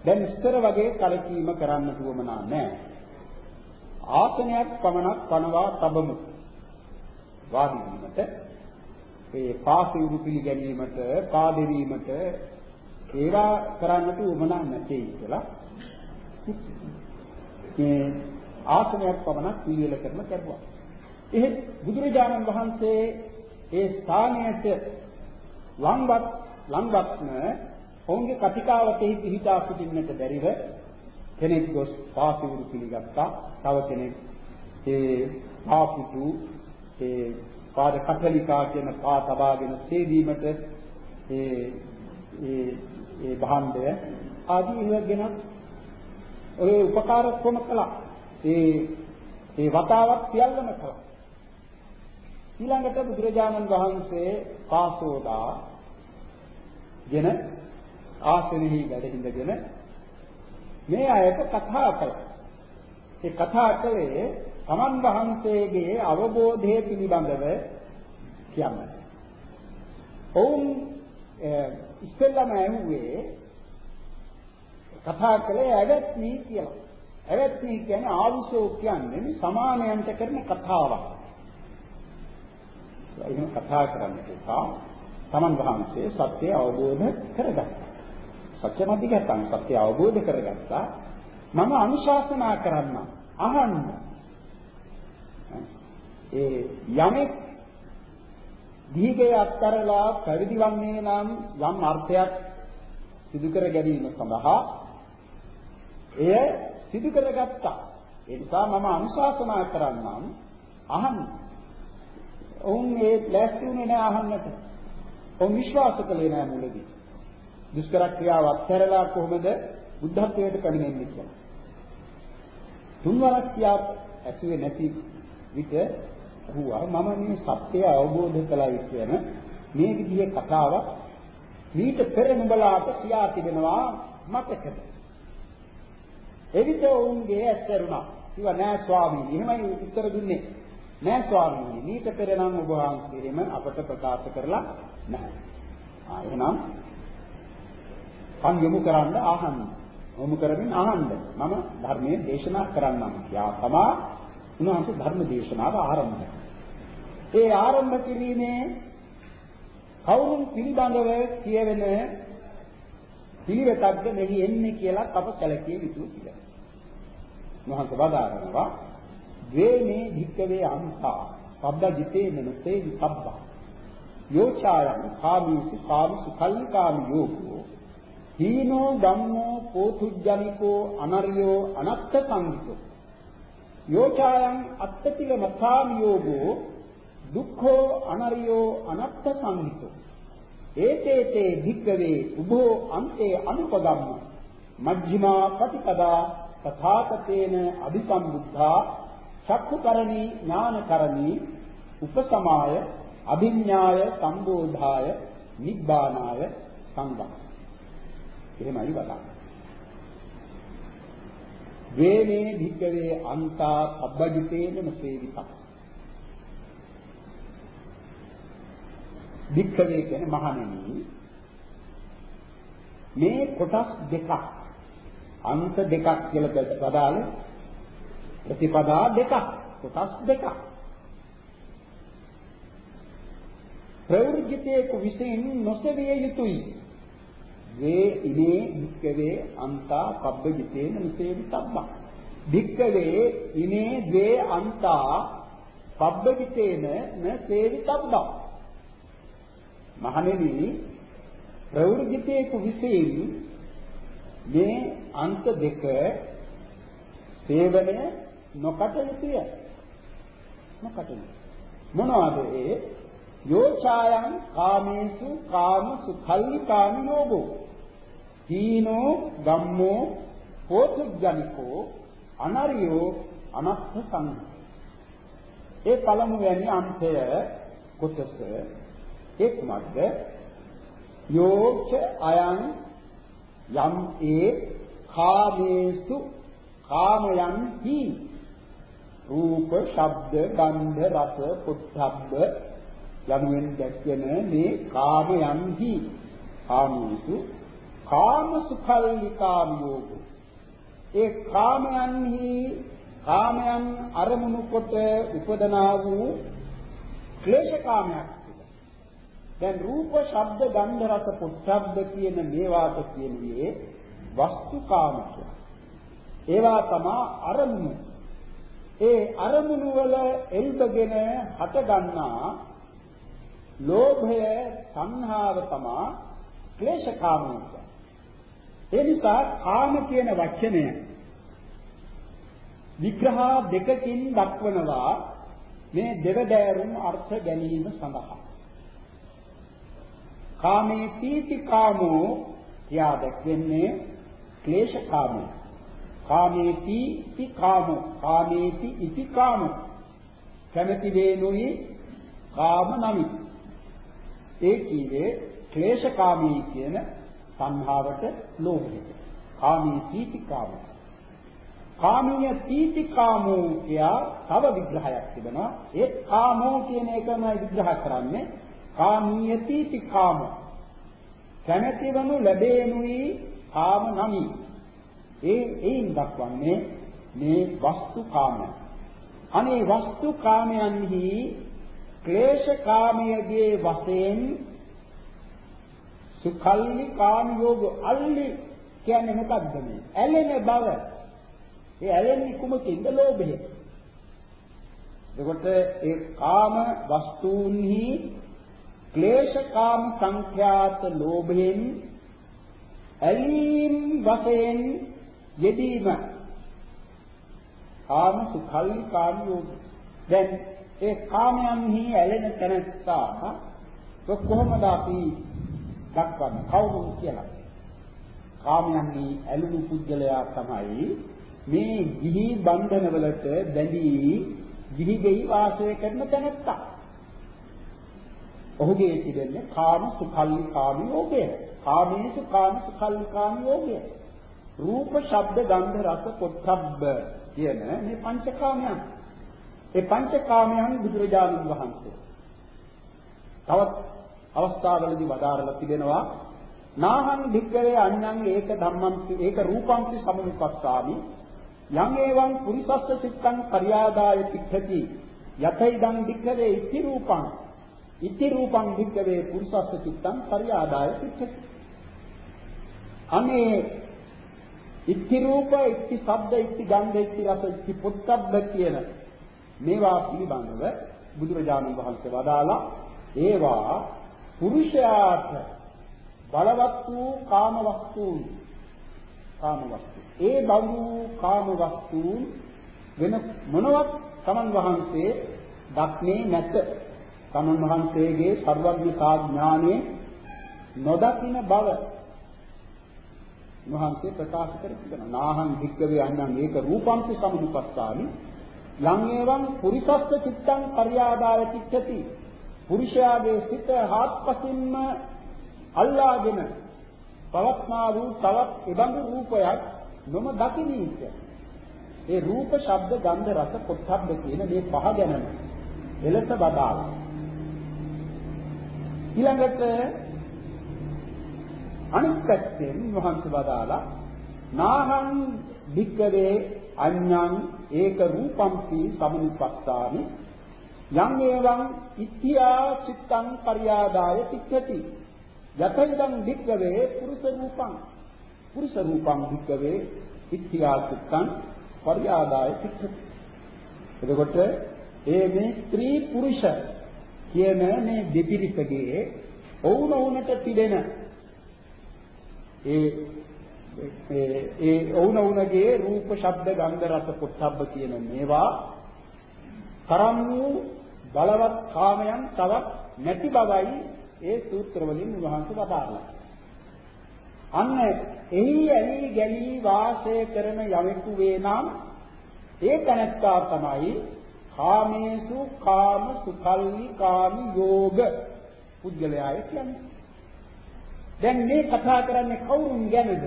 දැන් ඉස්තර වගේ කලකීම කරන්නට උවමනා නැහැ. ආසනයක් පමණක් පනවා තබමු. වාඩි වීමට ඒ පාසිරු පිළිගැනීමට පාදෙවීමට ඒවා කරන්නට උවමනා නැtei කියලා මේ ආසනයක් පමණක් පිළිවෙල කරන කරුවා. එහෙත් බුදුරජාණන් වහන්සේ ඒ ස්ථානයට ලංවත් ලංවත්ම ඔවුන්ගේ කතිකාවතෙහි පිහිටා සිටින්නට බැරිව කෙනෙක් ගොස් පාසිවුරු පිළිගත්තා. තව කෙනෙක් ඒ පාපුතු ඒ පාද කටලිකා කියන පා තබාගෙන සේදීමට ඒ ඒ ඒ භාණ්ඩය ආදී ඒවාගෙන ඔය උපකාර කොම කළා. ඒ ඒ වතාවක් සියල්ලම කළා. ඊළඟට බුදුරජාණන් වහන්සේ පාසෝදා ගෙන ආසනෙහි වැඩ ඉඳගෙන මේ අයට කතා කළා. ඒ කතා කළේ තමන් වහන්සේගේ අවබෝධය පිළිබඳව කියන්නේ. ඔවුන් ඉස්සෙල්ලාම ඇහුවේ කතා කළේ ඇවැත්නි කියලා. ඇවැත්නි කියන්නේ ආවිසෝ කියන්නේ සමානයන්ට කරන කතාවක්. එහෙම කතා කරන්න එපා. තමන් වහන්සේ සත්‍ය අවබෝධ කරගත්තා. සත්‍ය මධිගතන් සත්‍ය අවබෝධ කරගත්තා. මම අනුශාසනා කරන්න අහන්න. ඒ යමෙක් දීගේ අත්තරලා පැවිදි වන්නේ නම් යම් අර්ථයක් සිදු කර ගැනීම සඳහා එය සිදු කරගත්තා. ඒ නිසා මම අනුශාසනා කරන්නම් අහන්න. ඔවුන් ඒ ලෑස්ති වුණේ නැහැ අහන්නට. ඔවුන් විශ්වාස කළේ නැහැ මුලදී. දුෂ්කර ක්‍රියාවක් කරලා කොහොමද බුද්ධත්වයට පැමිණෙන්නේ කියලා. තුන්වරක් කියා ඇසුවේ නැති විට හුවා මම මේ සත්‍යය අවබෝධ කළයි කියන මේ විදිහේ කතාවක් මීට පෙර නුඹලාට කියා තිබෙනවා මතකද? එවිට ඔවුන්ගේ ඇත්තරුණා. කිව්වා නෑ ස්වාමීනි. එහෙමයි උත්තර දුන්නේ. නෑ ස්වාමීනි. මීට පෙර නම් ඔබ වහන්සේම අපට ප්‍රකාශ කරලා නැහැ. ආ එහෙනම් කන් යොමු කරන්න අහන්න. යොමු කරමින් අහන්න. මම ධර්මයේ දේශනා කරන්නම්. යා තමා උන්වහන්සේ ධර්ම දේශනාව ආරම්භ ඒ ආරම්භ කිරීමේ කවුරුන් පිළිබඳව කියවෙන පිළිවෙතක්ද මෙහි එන්නේ කියලා අප කැලකිය යුතු කියලා. මහත් වදාරනවා ද්වේමේ භික්කවේ අන්තා පබ්බජිතේ නනසේ විසබ්බා යෝචායං කාමීසු කාමසු කල්ලිකාමි යෝගෝ හීනෝ ධම්මෝ පෝතුජ්ජනිකෝ අනර්යෝ අනත්ත සංගිතෝ යෝචායං අත්තතිල මථාමි යෝගෝ දුක්ඛෝ අනර්යෝ අනත්ත සංගිතෝ ඒතේතේ භික්කවේ උභෝ අන්තේ අනුපගම්ම. මජ්ක්‍ධිමා පටිපදා තථාගතේන අභිසම්බුද්ධා චක්ඛුකරණී ඥානකරණී උපසමාය අභිඥාය සම්බෝධාය නිබ්බානාය සංගම්. එහෙමයි බලන්න වේමේ භික්කවේ අන්තා අබ්බජිතේන සේවිතක් භික්කවේ කියන්නේ මහණෙනි. මේ කොටස් දෙකක් අන්ත දෙකක් කියලා බදාලේ ප්‍රතිපදා දෙකක් කොටස් දෙකක්. ප්‍රවෘජිතේක විසින් නොසෙවිය යුතුයි. වේ ඉනේ භික්කවේ අන්තා පබ්බජිතේන නිසේවිතබ්බා භික්කවේ ඉනේ ද්වේ අන්තා පබ්බජිතේන න සේවිතබ්බා මහණෙනි ප්‍රවෘජිතේක විසින් මේ අන්ත දෙක සේවනය නොකට යුතුය. නොකට මොනවද ඒ? යෝචායන් කාමේසු කාම සුඛල්ලි කාමියෝගෝ. තීනෝ ධම්මෝ පෝතුජ්ජනිකෝ අනරියෝ අනත්ථ සංඝ. ඒ පළමුවැනි අන්තය කොටස ඒ කුමක්ද? යෝච අයං යම් ඒ කාමේසු කාමයන් හි රූප, ශබ්ද, ගන්ධ, රස, පුත්ථබ්බ යනුවෙන් දැක්වෙන මේ කාමයන්හි කාමීසු කාම සුඛල්ලිකාම යෝග ඒ කාමයන්හි කාමයන් අරමුණු කොට උපදනා වූ ක්ලේශ කාමයක් දැන් රූප, ශබ්ද, ගන්ධ, රස, පුත්ථබ්බ කියන මේවාට කියන්නේ වස්තු කාම කියලා. ඒවා තමා අරමුණු. ඒ අරමුණු වල එල්බගෙන හට ගන්නා ලෝභය, සංහාව තමා ක්ලේශකාමය. ඒ නිසා කාම කියන වචනය විග්‍රහ දෙකකින් දක්වනවා මේ දෙවදෑරුම් අර්ථ ගැනීම සඳහා. කාමේ පීති කාමෝ කියා දැක්වෙන්නේ ක්ලේශකාමෝ. කාමේති ඉති කාමෝ කාමේති ඉති කාමෝ. කැමැති වේනුයි කාම නමි ඒ කීවේ ක්ලේශකාමී කියන සංහාවට ලෝභය. කාමේති ඉති කාමෝ. කාමීය තීති කාමෝ කියා තව විග්‍රහයක් තිබෙනවා. ඒ කාමෝ කියන එකම විග්‍රහ කරන්නේ කාමීය තීති කාමෝ කැමැතිවනු ලැබේනුයි කාම නමි ඒ ඒන් දක්වන්නේ මේ වස්තු කාමය. අනේ වස්තු කාමයන්හි ක්ලේශ කාමයේ වශයෙන් සුඛල්ලි කාම යෝග අල්ලි කියන්නේ මොකද්ද මේ? ඇලෙන බව. ඒ ඇලෙන්නේ කුමකින්ද? ලෝභයෙන්. එතකොට ඒ කාම වස්තුන්හි ක්ලේශ කාම සංඛ්‍යාත ලෝභයෙන් ඇලීම් වශයෙන් යෙදීම. කාම සුඛල්ලි කාමියෝග දැන් ඒ කාමයන්හි ඇලෙන තැනත්තා කොහොමද අපි දක්වන්නේ? කවුරුන් කියලා. කාමයන්හි ඇලුණු පුද්ගලයා තමයි මේ ගිහි බන්ධනවලට බැඳී ගිහි ගෙයි වාසය කරන තැනත්තා. ඔහුගේ තිබෙන්නේ කාම සුඛල්ලි කාමියෝගය කාමේසු කාම සුඛල්ලි කාමියෝගය රූප, ශබ්ද, ගන්ධ, රස, පොට්ටබ්බ කියන මේ පංචකාමයන්. ඒ පංචකාමයන් බුදුරජාණන් වහන්සේ තවත් අවස්ථාවලදී වදාරලා තිබෙනවා. නාහං ධික්කවේ අඤ්ඤං ඒක ධම්මං ඒක රූපං සමුපස්සාමි. යං එවං පුරිසස්ස චිත්තං පරියාදාය තික්ඛති යතයිදං ධික්කවේ ඉති රූපං. ඉති රූපං ධික්කවේ පුරිසස්ස චිත්තං පරියාදාය තික්ඛති අනේ ඉත්ති රූප, ඉත්ති ශබ්ද, ඉත්ති ගන්ධ, ඉත්ති රස, ඉත්ති පොට්ටබ්බ කියන මේවා පිළිබඳව බුදුරජාණන් වහන්සේ වදාලා ඒවා පුරුෂයාට බලවත් වූ කාම වස්තුන් කාම වස්තු. ඒ බඳු කාම වස්තුන් වෙන මොනවත් තමන් වහන්සේ දක්නේ නැත. තමන් වහන්සේගේ සර්වඥතා ඥානයේ නොදකින බව වහන්සේ ප්‍රකාශ කර තිබෙනවා. නාහං වික්කවේ අඤ්ඤං ඒක රූපම්පි සමුපස්සාමි යං එවං පුරිසස්ස චිත්තං පරියාදාය චිත්තති. පුරුෂයාගේ සිත හාත්පසින්ම අල්ලාගෙන පවත්නා වූ තවත් එබඳු රූපයක් නොම දකිනීච්ච. ඒ රූප, ශබ්ද, ගන්ධ, රස, පොට්ටබ්බ කියන මේ පහ ගැනම එලෙස බදාලා. ඊළඟට අනිත් පැත්තෙන් වහන්සේ වදාලා නාහං වික්කවේ අඤ්ඤං ඒක රූපම්පි සමුප්පත්තානි යම් ඒවං ඉත්‍යා චිත්තං පරියාදාය තික්ඛති යතෙන්දං වික්කවේ පුරුෂ රූපං. පුරුෂ රූපං වික්කවේ ඉත්‍යා චිත්තං පරියාදාය තික්ඛති එතකොට ඒ මේ ස්ත්‍රී පුරුෂ කියන මේ දෙපිරිසගේ ඔවුන ඔවුනට තිබෙන ඒ ඒ ඔවුනොවුනගේ රූප ශබ්ද ගන්ධ රස පොට්ටබ්බ කියන මේවා තරම් වූ බලවත් කාමයන් තවත් නැති බවයි ඒ සූත්‍ර වලින් උන්වහන්සේ වදාළා. අන්න එහි ඇලි ගැලී වාසය කරන යමෙකු වේ නම් ඒ තනත්තා තමයි කාමේසු කාම සුකල්ලි කාමි යෝග පුද්ගලයාය කියන්නේ. දැන් මේ කතා කරන්නේ කවුරුන් ගැනද?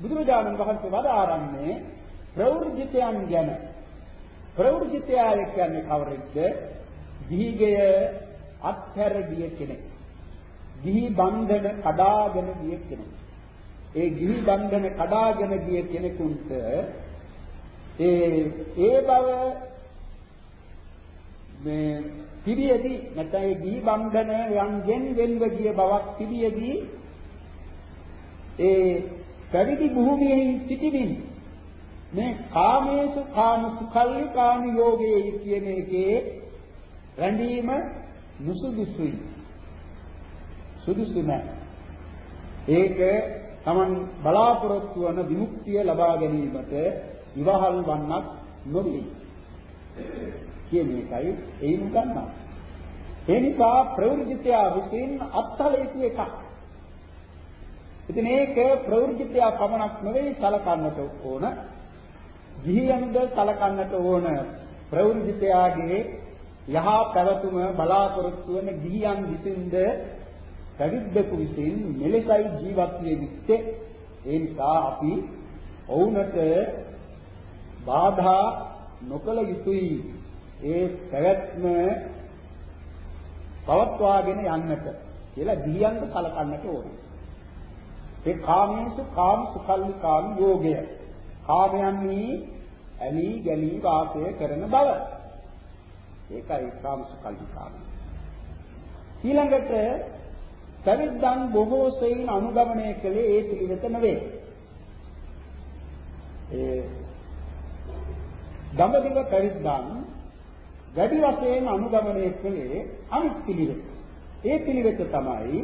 බුදුරජාණන් වහන්සේ වදාරන්නේ ප්‍රවෘජිතයන් ගැන. ප්‍රවෘජිතය කියන්නේ කවරෙක්ද? දීගය අත්හැර ගිය කෙනෙක්. ගිහි බන්ධන කඩාගෙන ගිය කෙනෙක්. ඒ ගිහි බන්ධන කඩාගෙන ගිය කෙනෙකුට ඒ ඒ බව මේ පිළියේදී නැත්නම් ඒ ගිහි බන්ධන යන්ගෙන් වෙන්ව ගිය බවක් පිළියේදී ඒ පැවිදි භූමියේ සිටිමින් මේ කාමේසු කාම සුඛල්ලි කාම යෝගයේ කියන එකේ රැඳීම නුසුදුසුයි. සුදුසු නැහැ ඒක Taman බලාපොරොත්තු වන විමුක්තිය ලබා ගැනීමට ඉවහල් වන්නක් නොවේ. කියන එකයි එයින් ගන්නවා ඒ නිසා ප්‍රවෘත්තිය විසින් අත්හල යුතු එකක් ඉතින් ඒක ප්‍රවෘත්තිය පමණක් නෙවෙයි සලකන්නට ඕන. ගිහියන්ද සලකන්නට ඕන ප්‍රවෘත්තියගේ යහ පැවතුම බලාපොරොත්තු වන ගිහියන් විසින්ද පැවිද්දකු විසින් මෙලෙසයි ජීවත් විය යුත්තේ. ඒ නිසා අපි ඔවුන්ට බාධා නොකළ යුතුයි. ඒ පැවැත්ම පවත්වාගෙන යන්නට කියලා ගිහියන්ට සලකන්නට ඕනේ. ඒ කාමේසු කාම සුඛල්ලි කාම යෝගය. කාමයන්හි ඇලී ගැලී වාසය කරන බව. ඒකයි කාම සුඛල්ලි කාම. ඊළඟට පරිද්දන් බොහෝ සෙයින් අනුගමනය කළේ ඒ පිළිවෙත නෙවේ. ඒ දඹදිව පරිද්දන් වැඩි වශයෙන් අනුගමනය කළේ අනිත් පිළිවෙත. ඒ පිළිවෙත තමයි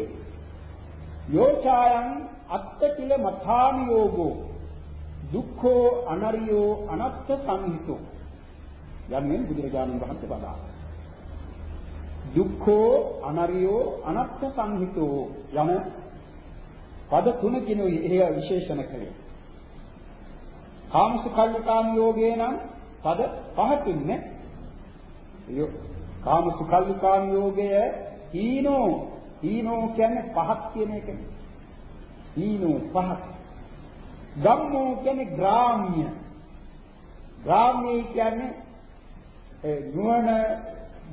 යෝචායන් අත්තකිල මථානියෝගෝ දුක්ඛෝ අනරියෝ අනත්ත සංහිතෝ. යන්නේ බුදුරජාණන් වහන්සේ වදාළා. දුක්ඛෝ අනරියෝ අනත්ත සංහිතෝ යන පද තුනකින් එහි විශේෂණ කළේ. කාමසුඛල්ලිකාම යෝගේ නම් පද පහකින් නේ කාමසුඛල්ලිකාම යෝගය හීනෝ හීනෝ කියන්නේ පහක් කියන එකනේ හීනෝ පහක්. ගම්මෝ කියන්නේ ග්‍රාම්‍ය. ග්‍රාම්‍ය කියන්නේ ඒ නුවණ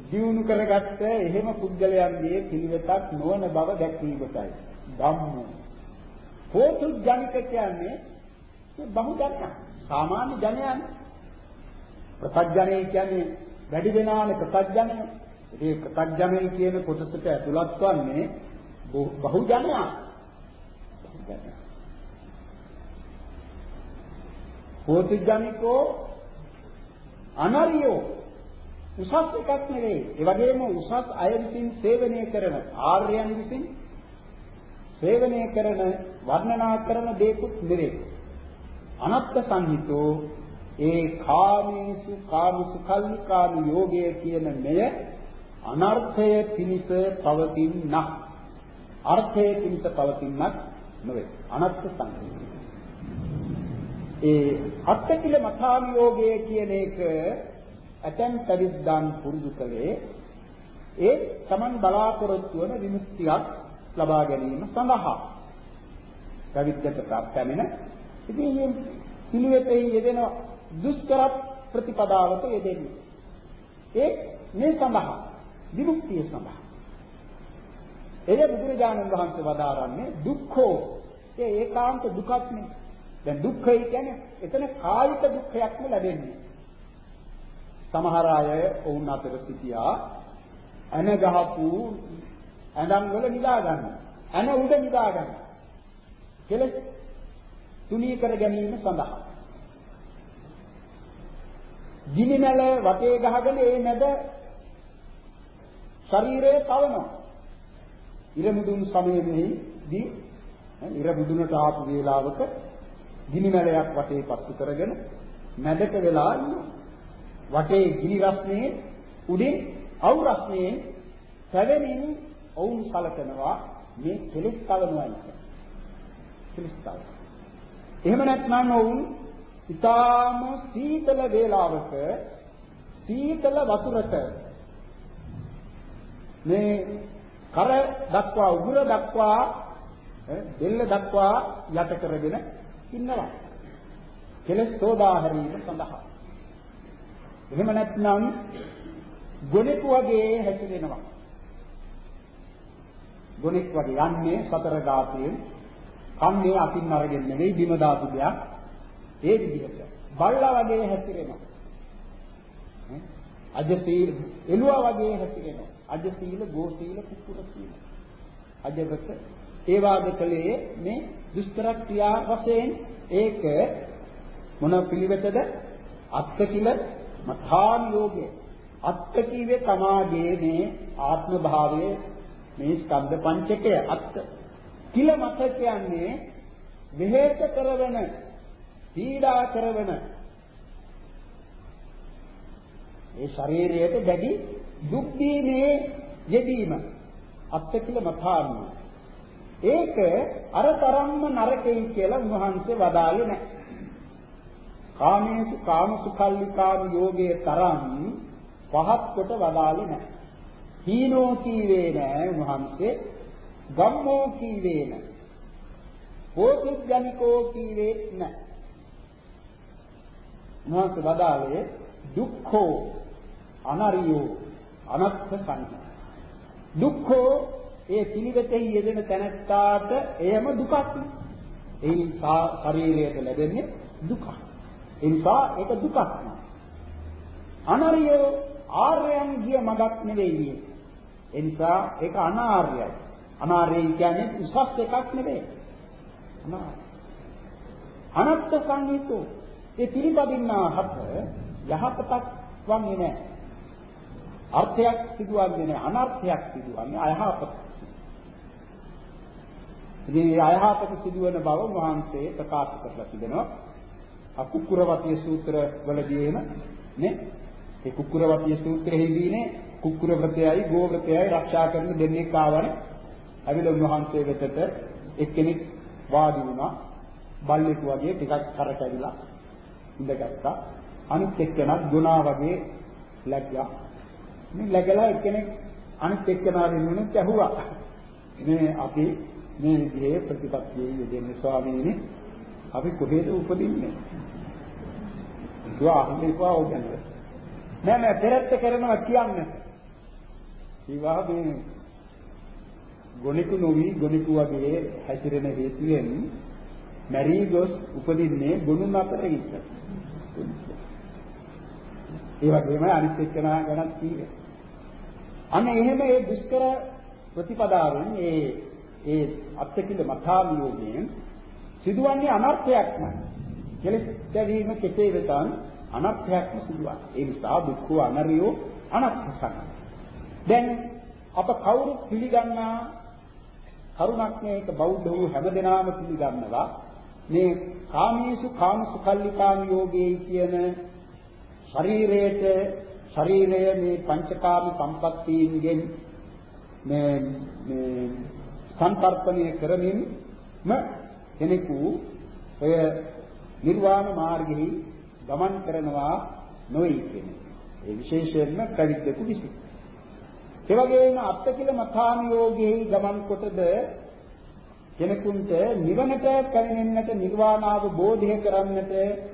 දියුණු කරගත්ත එහෙම පුද්ගලයන්ගේ පිළිවෙතක් නොවන බව දැක්වීමටයි. ගම්මෝ. පොතු ජනික කියන්නේ බහු ජනක. සාමාන්‍ය ජනයන්. ප්‍රත්‍යඥය කියන්නේ වැඩි දෙනානේ ප්‍රත්‍යඥය. ඒ ප්‍රත්‍යඥය කියන කොටසට ඇතුළත් වන්නේ බහු ජනයා. පෝතිජනිකෝ අනරියෝ උසස් එකක් නෙවෙයි. ඒ වගේම උසස් අය විසින් සේවනය කරන ආර්යයන් විසින් සේවනය කරන වර්ණනා කරන දේකුත් නෙවෙයි. අනත්ත් සංහිතෝ ඒ කාමීසු කාමසු කල්ලිකාම යෝගය කියන මෙය අනර්ථය පිණිස පවතිනක්. අර්ථය පිණිස පවතිනක් නොවේ. අනත්ත් සංහිතෝ. ඒ අත්තිල මථාම යෝගය කියන එක ඇතැම් පැවිද්දන් පුරුදු කළේ ඒ Taman බලාපොරොත්තු වන විමුක්තියක් ලබා ගැනීම සඳහා පැවිද්දට පැමිණ ඉතින් මේ පිළිවෙතේ යෙදෙන දුෂ්කර ප්‍රතිපදාවක යෙදෙන්නේ ඒ මේ සඳහා විමුක්තිය සඳහා එය බුදුරජාණන් වහන්සේ වදාරන්නේ දුක්ඛෝ ඒ ඒකාන්ත දුකක් නෙවෙයි දැන් දුක්ඛය කියන්නේ එතන කායික දුක්ඛයක්ම ලැබෙන්නේ සමහර අය වුන් අතර සිටියා ඇන ගහපු ඇඳන් වල නිදා ගන්න. ඇන උඩ නිදා ගන්න. කෙලස් තුනී කර ගැනීම සඳහා. ගිනි නැල වටේ ගහගෙන ඒ මැද ශරීරය තවනවා. ඉර මුදුන් සමයේදී ඉර මුදුනට ආපු වේලාවක ගිනි මැලයක් වටේ පත්තු කරගෙන මැදට වෙලා ඉන්නවා. වටේ ගිනි රස්නේ උඩින් අවු රස්නේ පැවෙමින් ඔවුන් සලකනවා මේ කෙලෙස් තවනවායි කියලා. කෙලෙස් තව. එහෙම නැත්නම් ඔවුන් ඊටාම සීතල වේලාවක සීතල වතුරට මේ කර දක්වා උගුර දක්වා දෙල්ල දක්වා යට කරගෙන ඉන්නවා. කෙලස් සෝදා හැරීම සඳහා. එහෙම නැත්නම් ගොනෙකු වගේ හැසිරෙනවා. ගොනෙක් වගේ යන්නේ සතර ධාතුයෙන් කන්නේ අතින් අරගෙන නෙවෙයි බිම දාපු දෙයක්. ඒ විදිහට. බල්ලා වගේ හැසිරෙනවා. අජසීල එළුවා වගේ හැසිරෙනවා. අජසීල, ගෝසීල, කුකුර සීල. අජවක ඒ වාදකලේ මේ දුෂ්කර ක්‍රියා වශයෙන් ඒක මොන පිළිවෙතද? අත්තිකිල මථාන් යෝගේ අත්ත කීවේ තමාගේ මේ ආත්ම භාවයේ මේ ස්කන්ධ පංචකය අත්ත කිල මත කියන්නේ විහෙත කරවන පීඩා කරවන ඒ ශරීරයට දැඩි දුක් දීමේ යෙදීම අත්ත කිල මථාන් ඒක අර තරම්ම නරකයි කියලා උන්වහන්සේ වදාළේ නැහැ කාමේසු කාමසුඛල්ලිකාම යෝගයේ තරම් පහත් කොට වදාළේ නැහැ. හීනෝ කීවේ නැහැ උන්වහන්සේ. ගම්මෝ කීවේ නැහැ. පෝතිජ්ජනිකෝ කීවේ නැහැ. උන්වහන්සේ වදාළේ දුක්ඛෝ අනරියෝ අනත්ථ සංඛ. දුක්ඛෝ ඒ පිළිවෙතෙහි යෙදෙන තැනැත්තාට එයම දුකක්. එයින් ශරීරයට ලැබෙන්නේ දුකක්. ඒ නිසා ඒක දුකක් නෑ. අනරිය ආර්යයන් ගිය මගක් නෙවෙයි. ඒ නිසා ඒක අනාර්යයි. අනාර්යයි කියන්නේ උසස් එකක් නෙවෙයි. අනාර්ය. අනත්ත් සංහිතෝ ඒ පිළිපදින්නා හත යහපතක් වන්නේ නැහැ. අර්ථයක් සිදුවන්නේ නැහැ අනර්ථයක් සිදුවන්නේ අයහපත. ඉතින් මේ අයහපත සිදුවන බව වහන්සේ ප්‍රකාශ කරලා තිබෙනවා. අකුකුරවතිය සූත්‍ර වලදී එන නේ ඒ කුකුරවතිය සූත්‍රයේදීනේ කුකුර වෘතයයි ගෝ වෘතයයි ආරක්ෂා කරන දෙන්නේ කාවනේ අවිල උන්වහන්සේ වෙතට එක්කෙනෙක් වාඩි වුණා බල්ලෙකු වගේ ටිකක් කරකැවිලා ඉඳගත්තා අනිත් එක්කෙනත් ගුණා වගේ läග්ගා මේ läගලා එක්කෙනෙක් අනිත් එක්කෙනා වෙනුවෙන් ඇහුවා මේ අපි මේ විදිහේ ප්‍රතිපත්තියේ යෙදෙන ස්වාමීනි අපි කොහෙද උපදින්නේ දුවා අහන්නේපා ඕකනේ. නෑ නෑ පෙරත්ත කරනවා කියන්නේ. ඊවා මේ ගොනිකු නොවි ගොනිකු වගේ හැසිරෙන හේතුවෙන් මැරී ගොස් උපදින්නේ ගුණුන් අතර ඉන්න. ඒ වගේම අනිත් එක්කනා ගැනත් කීවේ. අන්න එහෙම ඒ දුෂ්කර ප්‍රතිපදාවෙන් ඒ ඒ අත්තිකිල මථාමියෝගෙන් සිදුවන්නේ අනර්ථයක් නෑ. කෙලෙස් දැවීම කෙසේ වෙතත් අනත්‍යක්ම සිදුවන. ඒ නිසා දුක්ඛ අනරියෝ අනත්සං. දැන් අප කවුරු පිළිගන්නා කරුණක් මේක බෞද්ධ වූ හැමදෙනාම පිළිගන්නවා මේ කාමීසු කාමසු කල්ලිකාම යෝගේ කියන ශරීරයට ශරීරය මේ පංචකාම සම්පත්තීන්ගෙන් මේ මේ සංකල්පණය කරමින්ම කෙනෙකු ඔය නිර්වාණ මාර්ගෙහි ගමන් කරනවා නොයි කියන්නේ. ඒ විශේෂයෙන්ම පැවිද්දකු විසින්. ඒ වගේම අත්තකිල මථානියෝගයේ ගමන් කොටද කෙනෙකුට නිවනට පැමිණෙන්නට නිර්වාණ අවබෝධය කරන්නට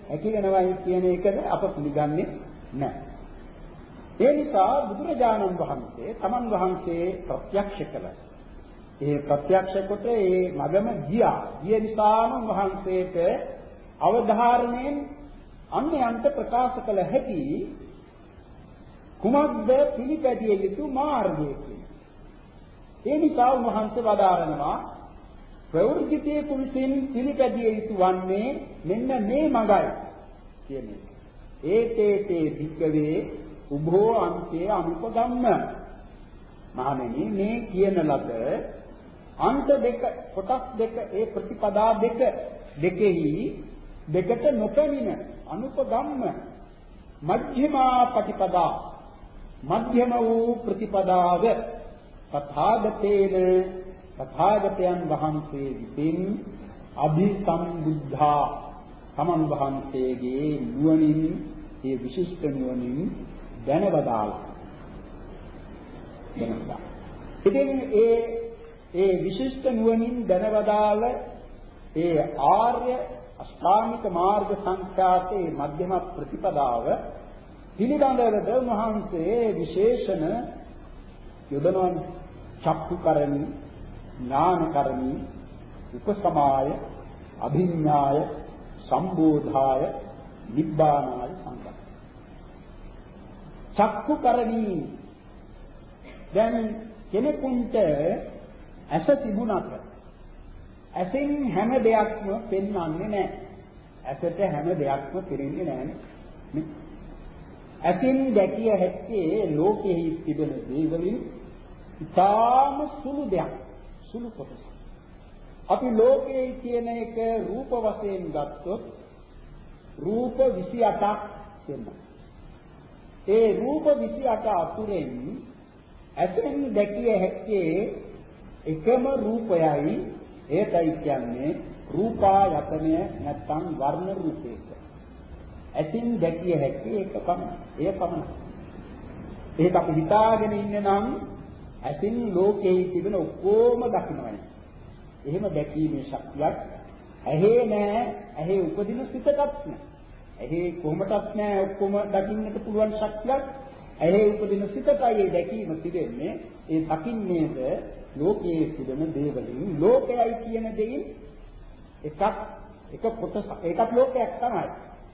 හැකි වෙනවයි කියන එකද අප පිළිගන්නේ නැහැ. ඒ නිසා බුදුරජාණන් වහන්සේ තමන් වහන්සේ ප්‍රත්‍යක්ෂ කළා. ඒ ප්‍රත්‍යක්ෂ කොට ඒ මගම ගියා. ගිය නිසාම වහන්සේට අවධාරණයෙන් අන්‍යයන්ට ප්‍රකාශ කළ හැකි කුමක්ද පිළිපැදිය යුතු මාර්ගය ඒ නිසා උන්වහන්සේ වදාරනවා ප්‍රවෘත්තියේ කුලිසින් පිළිපැදිය යුතු වන්නේ මෙන්න මේ මඟයි කියන එක. ඒතේතේ භික්කවේ උභෝ අන්තේ අනුපගම්ම මහණෙනි මේ කියන ලද අන්ත දෙක කොටස් දෙක ඒ ප්‍රතිපදා දෙක දෙකෙහි දෙකට නොපැමිණ අනුපගම්ම මධ්‍යමා ප්‍රතිපදා මධ්‍යම වූ ප්‍රතිපදාව තථාගතේන තථාගතයන් වහන්සේ විසින් අභිසම්බුද්ධා තමන් වහන්සේගේ නුවණින් ඒ විශිෂ්ට නුවණින් දැනවදාලා දැනවදා. ඉතින් ඒ ඒ විශිෂ්ට නුවණින් දැනවදාල ඒ ආර්ය අෂ්ටාංගික මාර්ග සංඛ්‍යාතේ මධ්‍යම ප්‍රතිපදාව පිළිබඳවද මහන්සේ විශේෂණ යොදනවන් චක්කු කරණි ඥාන කරණි උපසමාය අභිඥාය සම්බෝධාය නිබ්බානාය සංකප්ප චක්කු කරණි දැන් කෙනෙකුට ඇස තිබුණත් ඇසෙන් හැම දෙයක්ම පෙන්වන්නේ නැහැ. ඇසට හැම දෙයක්ම පෙරෙන්නේ නැහැ නේ. ඇසින් දැකිය හැක්කේ ලෝකෙහි තිබෙන දේවලින් ඉතාම සුළු දෙයක්. සුළු කොටස. අපි ලෝකයේ කියන එක රූප වශයෙන් ගත්තොත් රූප 28ක් වෙනවා. ඒ රූප 28 අතුරෙන් ඇසෙන් දැකිය හැක්කේ එකම රූපයයි ඒකයි කියන්නේ රූපායතනය නැත්නම් වර්ණ රූපයක. ඇසින් දැකිය හැකි ඒක පමණයි. එය පමණයි. ඒක අපි හිතාගෙන ඉන්නේ නම් ඇසින් ලෝකයේ තිබෙන ඔක්කොම දකින්නවයි. එහෙම දැකීමේ ශක්තියක් ඇහි නෑ, ඇහි උපදින සිතකත් නෑ. ඇහි කොහොමදත් නෑ ඔක්කොම දකින්නට පුළුවන් ශක්තියක් ඇහි උපදින සිතකයි ඒ දැකීම තිබෙන්නේ. ඒ දකින්නේද ලෝකයේ තිබෙන දේවලින් ලෝකයයි කියන දෙයින් එකක් එක කොටස ඒකත් ලෝකයක් තමයි.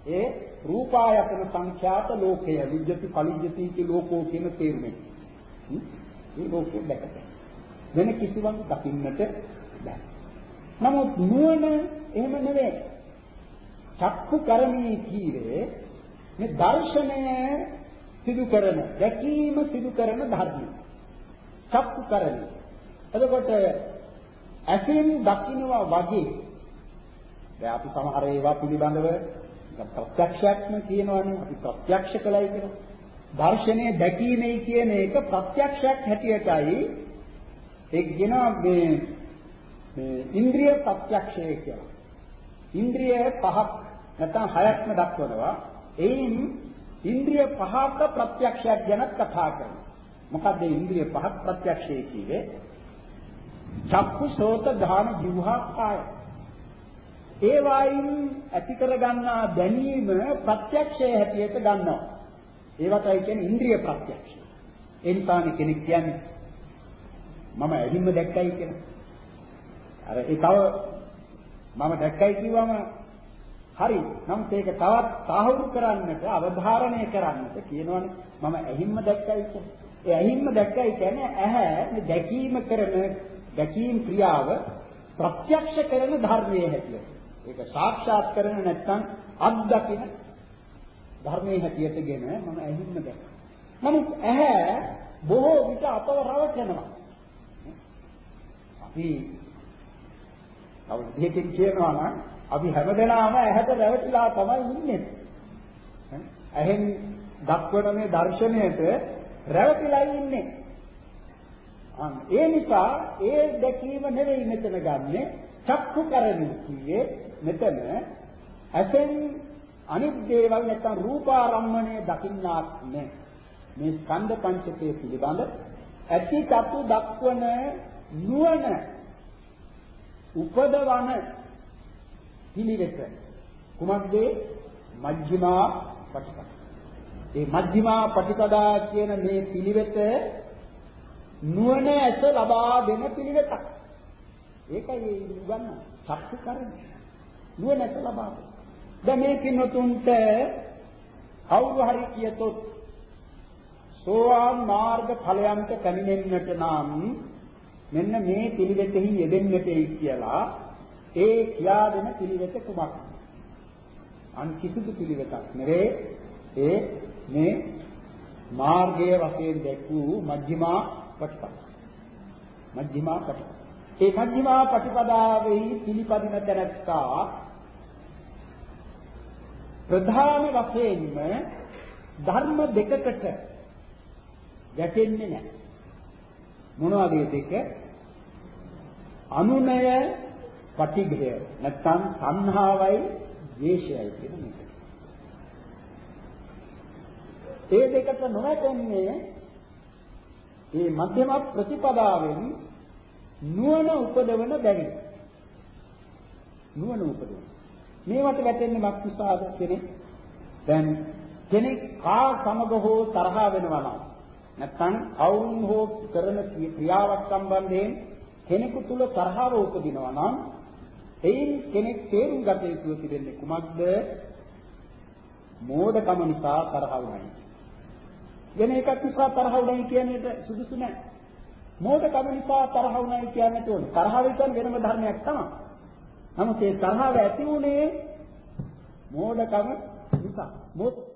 ඒ රූපායතන සංඛ්‍යාත ලෝකය විද්‍යති පලිද්‍යති කි ලෝකෝ කියන තේරුමෙන්. මේ ලෝකෙ දැකත. වෙන කිසිවක් දකින්නට බෑ. නමුත් නුවණ එහෙම නෙවෙයි. චක්කු කරණී කීවේ මේ දර්ශනය සිදු කරන දැකීම සිදු කරන ධර්මය. චක්කු කරණී. එතකොට ඇසින් දකින්නවා වගේ දැන් අපි සමහර ඒවා පිළිබඳව ප්‍රත්‍යක්ෂයක්ම කියනවනේ අපි ප්‍රත්‍යක්ෂ කළයි කියලා. දර්ශනයේ දැකීමේ කියන එක ප්‍රත්‍යක්ෂයක් හැටියටයි එක්ගෙන මේ මේ ඉන්ද්‍රිය ප්‍රත්‍යක්ෂය කියලා. ඉන්ද්‍රිය පහක් නැත්නම් හයක්ම දක්වනවා. එයින් ඉන්ද්‍රිය පහක ප්‍රත්‍යක්ෂයක් ගැන කතා කරනවා. මොකද ඉන්ද්‍රිය පහක් ප්‍රත්‍යක්ෂය කියේ චක්කු සෝත ධාන ජීවහා කාය ඒ වයින් ඇති කරගන්නා දැනීම ප්‍රත්‍යක්ෂය හැටියට ගන්නවා. ඒවටයි කියන්නේ ඉන්ද්‍රිය ප්‍රත්‍යක්ෂය. ඒ නිසානේ කෙනෙක් කියන්නේ මම ඇහිම්ම දැක්කයි කියලා. අර ඒ තව මම දැක්කයි කිව්වම හරි. නමුත් ඒක තවත් සාහවුරු කරන්නට, අවධාරණය කරන්නට කියනවනේ මම ඇහිම්ම දැක්කයි කියලා. ඒ ඇහිම්ම දැක්කයි කියන්නේ ඇහැ මේ දැකීම කරන දැකීම් ක්‍රියාව ප්‍රත්‍යක්ෂ කරන ධර්මයේ හැටියට. ඒක සාක්ෂාත් කරගෙන නැත්නම් අත්දකින ධර්මයේ හැටියටගෙන මම ඇහින්න දැක්කා. නමුත් ඇහැ බොහෝ විට අපව රවටනවා. අපි තව දෙකකින් කියනවා නම් අපි හැමදෙනාම ඇහැට රැවටිලා තමයි ඉන්නේ. ඇහෙන් දක්වන මේ දර්ශනයට රැවටිලා ඉන්නේ. අන්න ඒ නිසා ඒ දැකීම නෙවෙයි මෙතන ගන්නෙ චක්කු කරණි කියේ මෙතන ඇසෙන් අනිත් දේවල් නැත්නම් රූපාරම්මණය දකින්නාක් නෑ. මේ ස්කන්ධ පංචකය පිළිබඳ ඇති චතු දක්වන නුවණ උපදවන පිළිවෙත කුමක්ද මජ්ක්‍ධිමා පටිපදා. මේ මජ්ක්‍ධිමා පටිපදා කියන මේ පිළිවෙත නුවණ ඇස ලබා දෙන පිළිවෙතක්. ඒකයි උගන්න චක්කු කරන්නේ. නුවණ ඇස ලබා දෙන. දැන් මේ කිනුතුන්ට කවුරු හරි කියතොත් සෝවාන් මාර්ග ඵලයන්ට පැමිණෙන්නට නම් මෙන්න මේ පිළිවෙතෙහි යෙදෙන්නටයි කියලා ඒ කියා දෙන පිළිවෙත කුමක්ද? අන් කිසිදු පිළිවෙතක් නෙවේ ඒ මේ මාර්ගයේ වශයෙන් දැක්වූ මජ්ක්‍ධිමා ප්‍රතිපද. මජ්ක්‍ධිමා ප්‍රතිපද. ඒ මජ්ක්‍ධිමා ප්‍රතිපදාවෙහි පිළිපදින තැනැත්තා ප්‍රධාන වශයෙන්ම ධර්ම දෙකකට ගැටෙන්නේ නැහැ. මොනවද මේ දෙක? අනුනය පටිඝය නැත්නම් සංහාවයි ද්වේෂයයි කියන මේක. ඒ දෙකට නොවැටෙන්නේ මේ මධ්‍යම ප්‍රතිපදාවෙන් නුවණ උපදවන බැරි. නුවණ උපදවන. මේවට වැටෙන්නේ මක් නිසාද කෙනෙක්? දැන් කෙනෙක් කා සමග හෝ තරහ වෙනවා නම් නැත්නම් කවුරුන් හෝ කරන ක්‍රියාවක් සම්බන්ධයෙන් කෙනෙකු තුල තරහව උපදිනවා නම් එයින් කෙනෙක් තේරුම් ගත යුතු තිබෙන්නේ කුමක්ද? මෝඩකම නිසා තරහ වුණයි. වෙන එකක් නිසා තරහ වුණයි කියන්නේ සුදුසු නැහැ. මෝඩකම නිසා තරහ වුණයි කියන්නේ තෝරන. තරහ වෙන වෙනම ධර්මයක් තමයි. නමුත් ඒ තරහව ඇති උනේ මෝඩකම නිසා. මොකද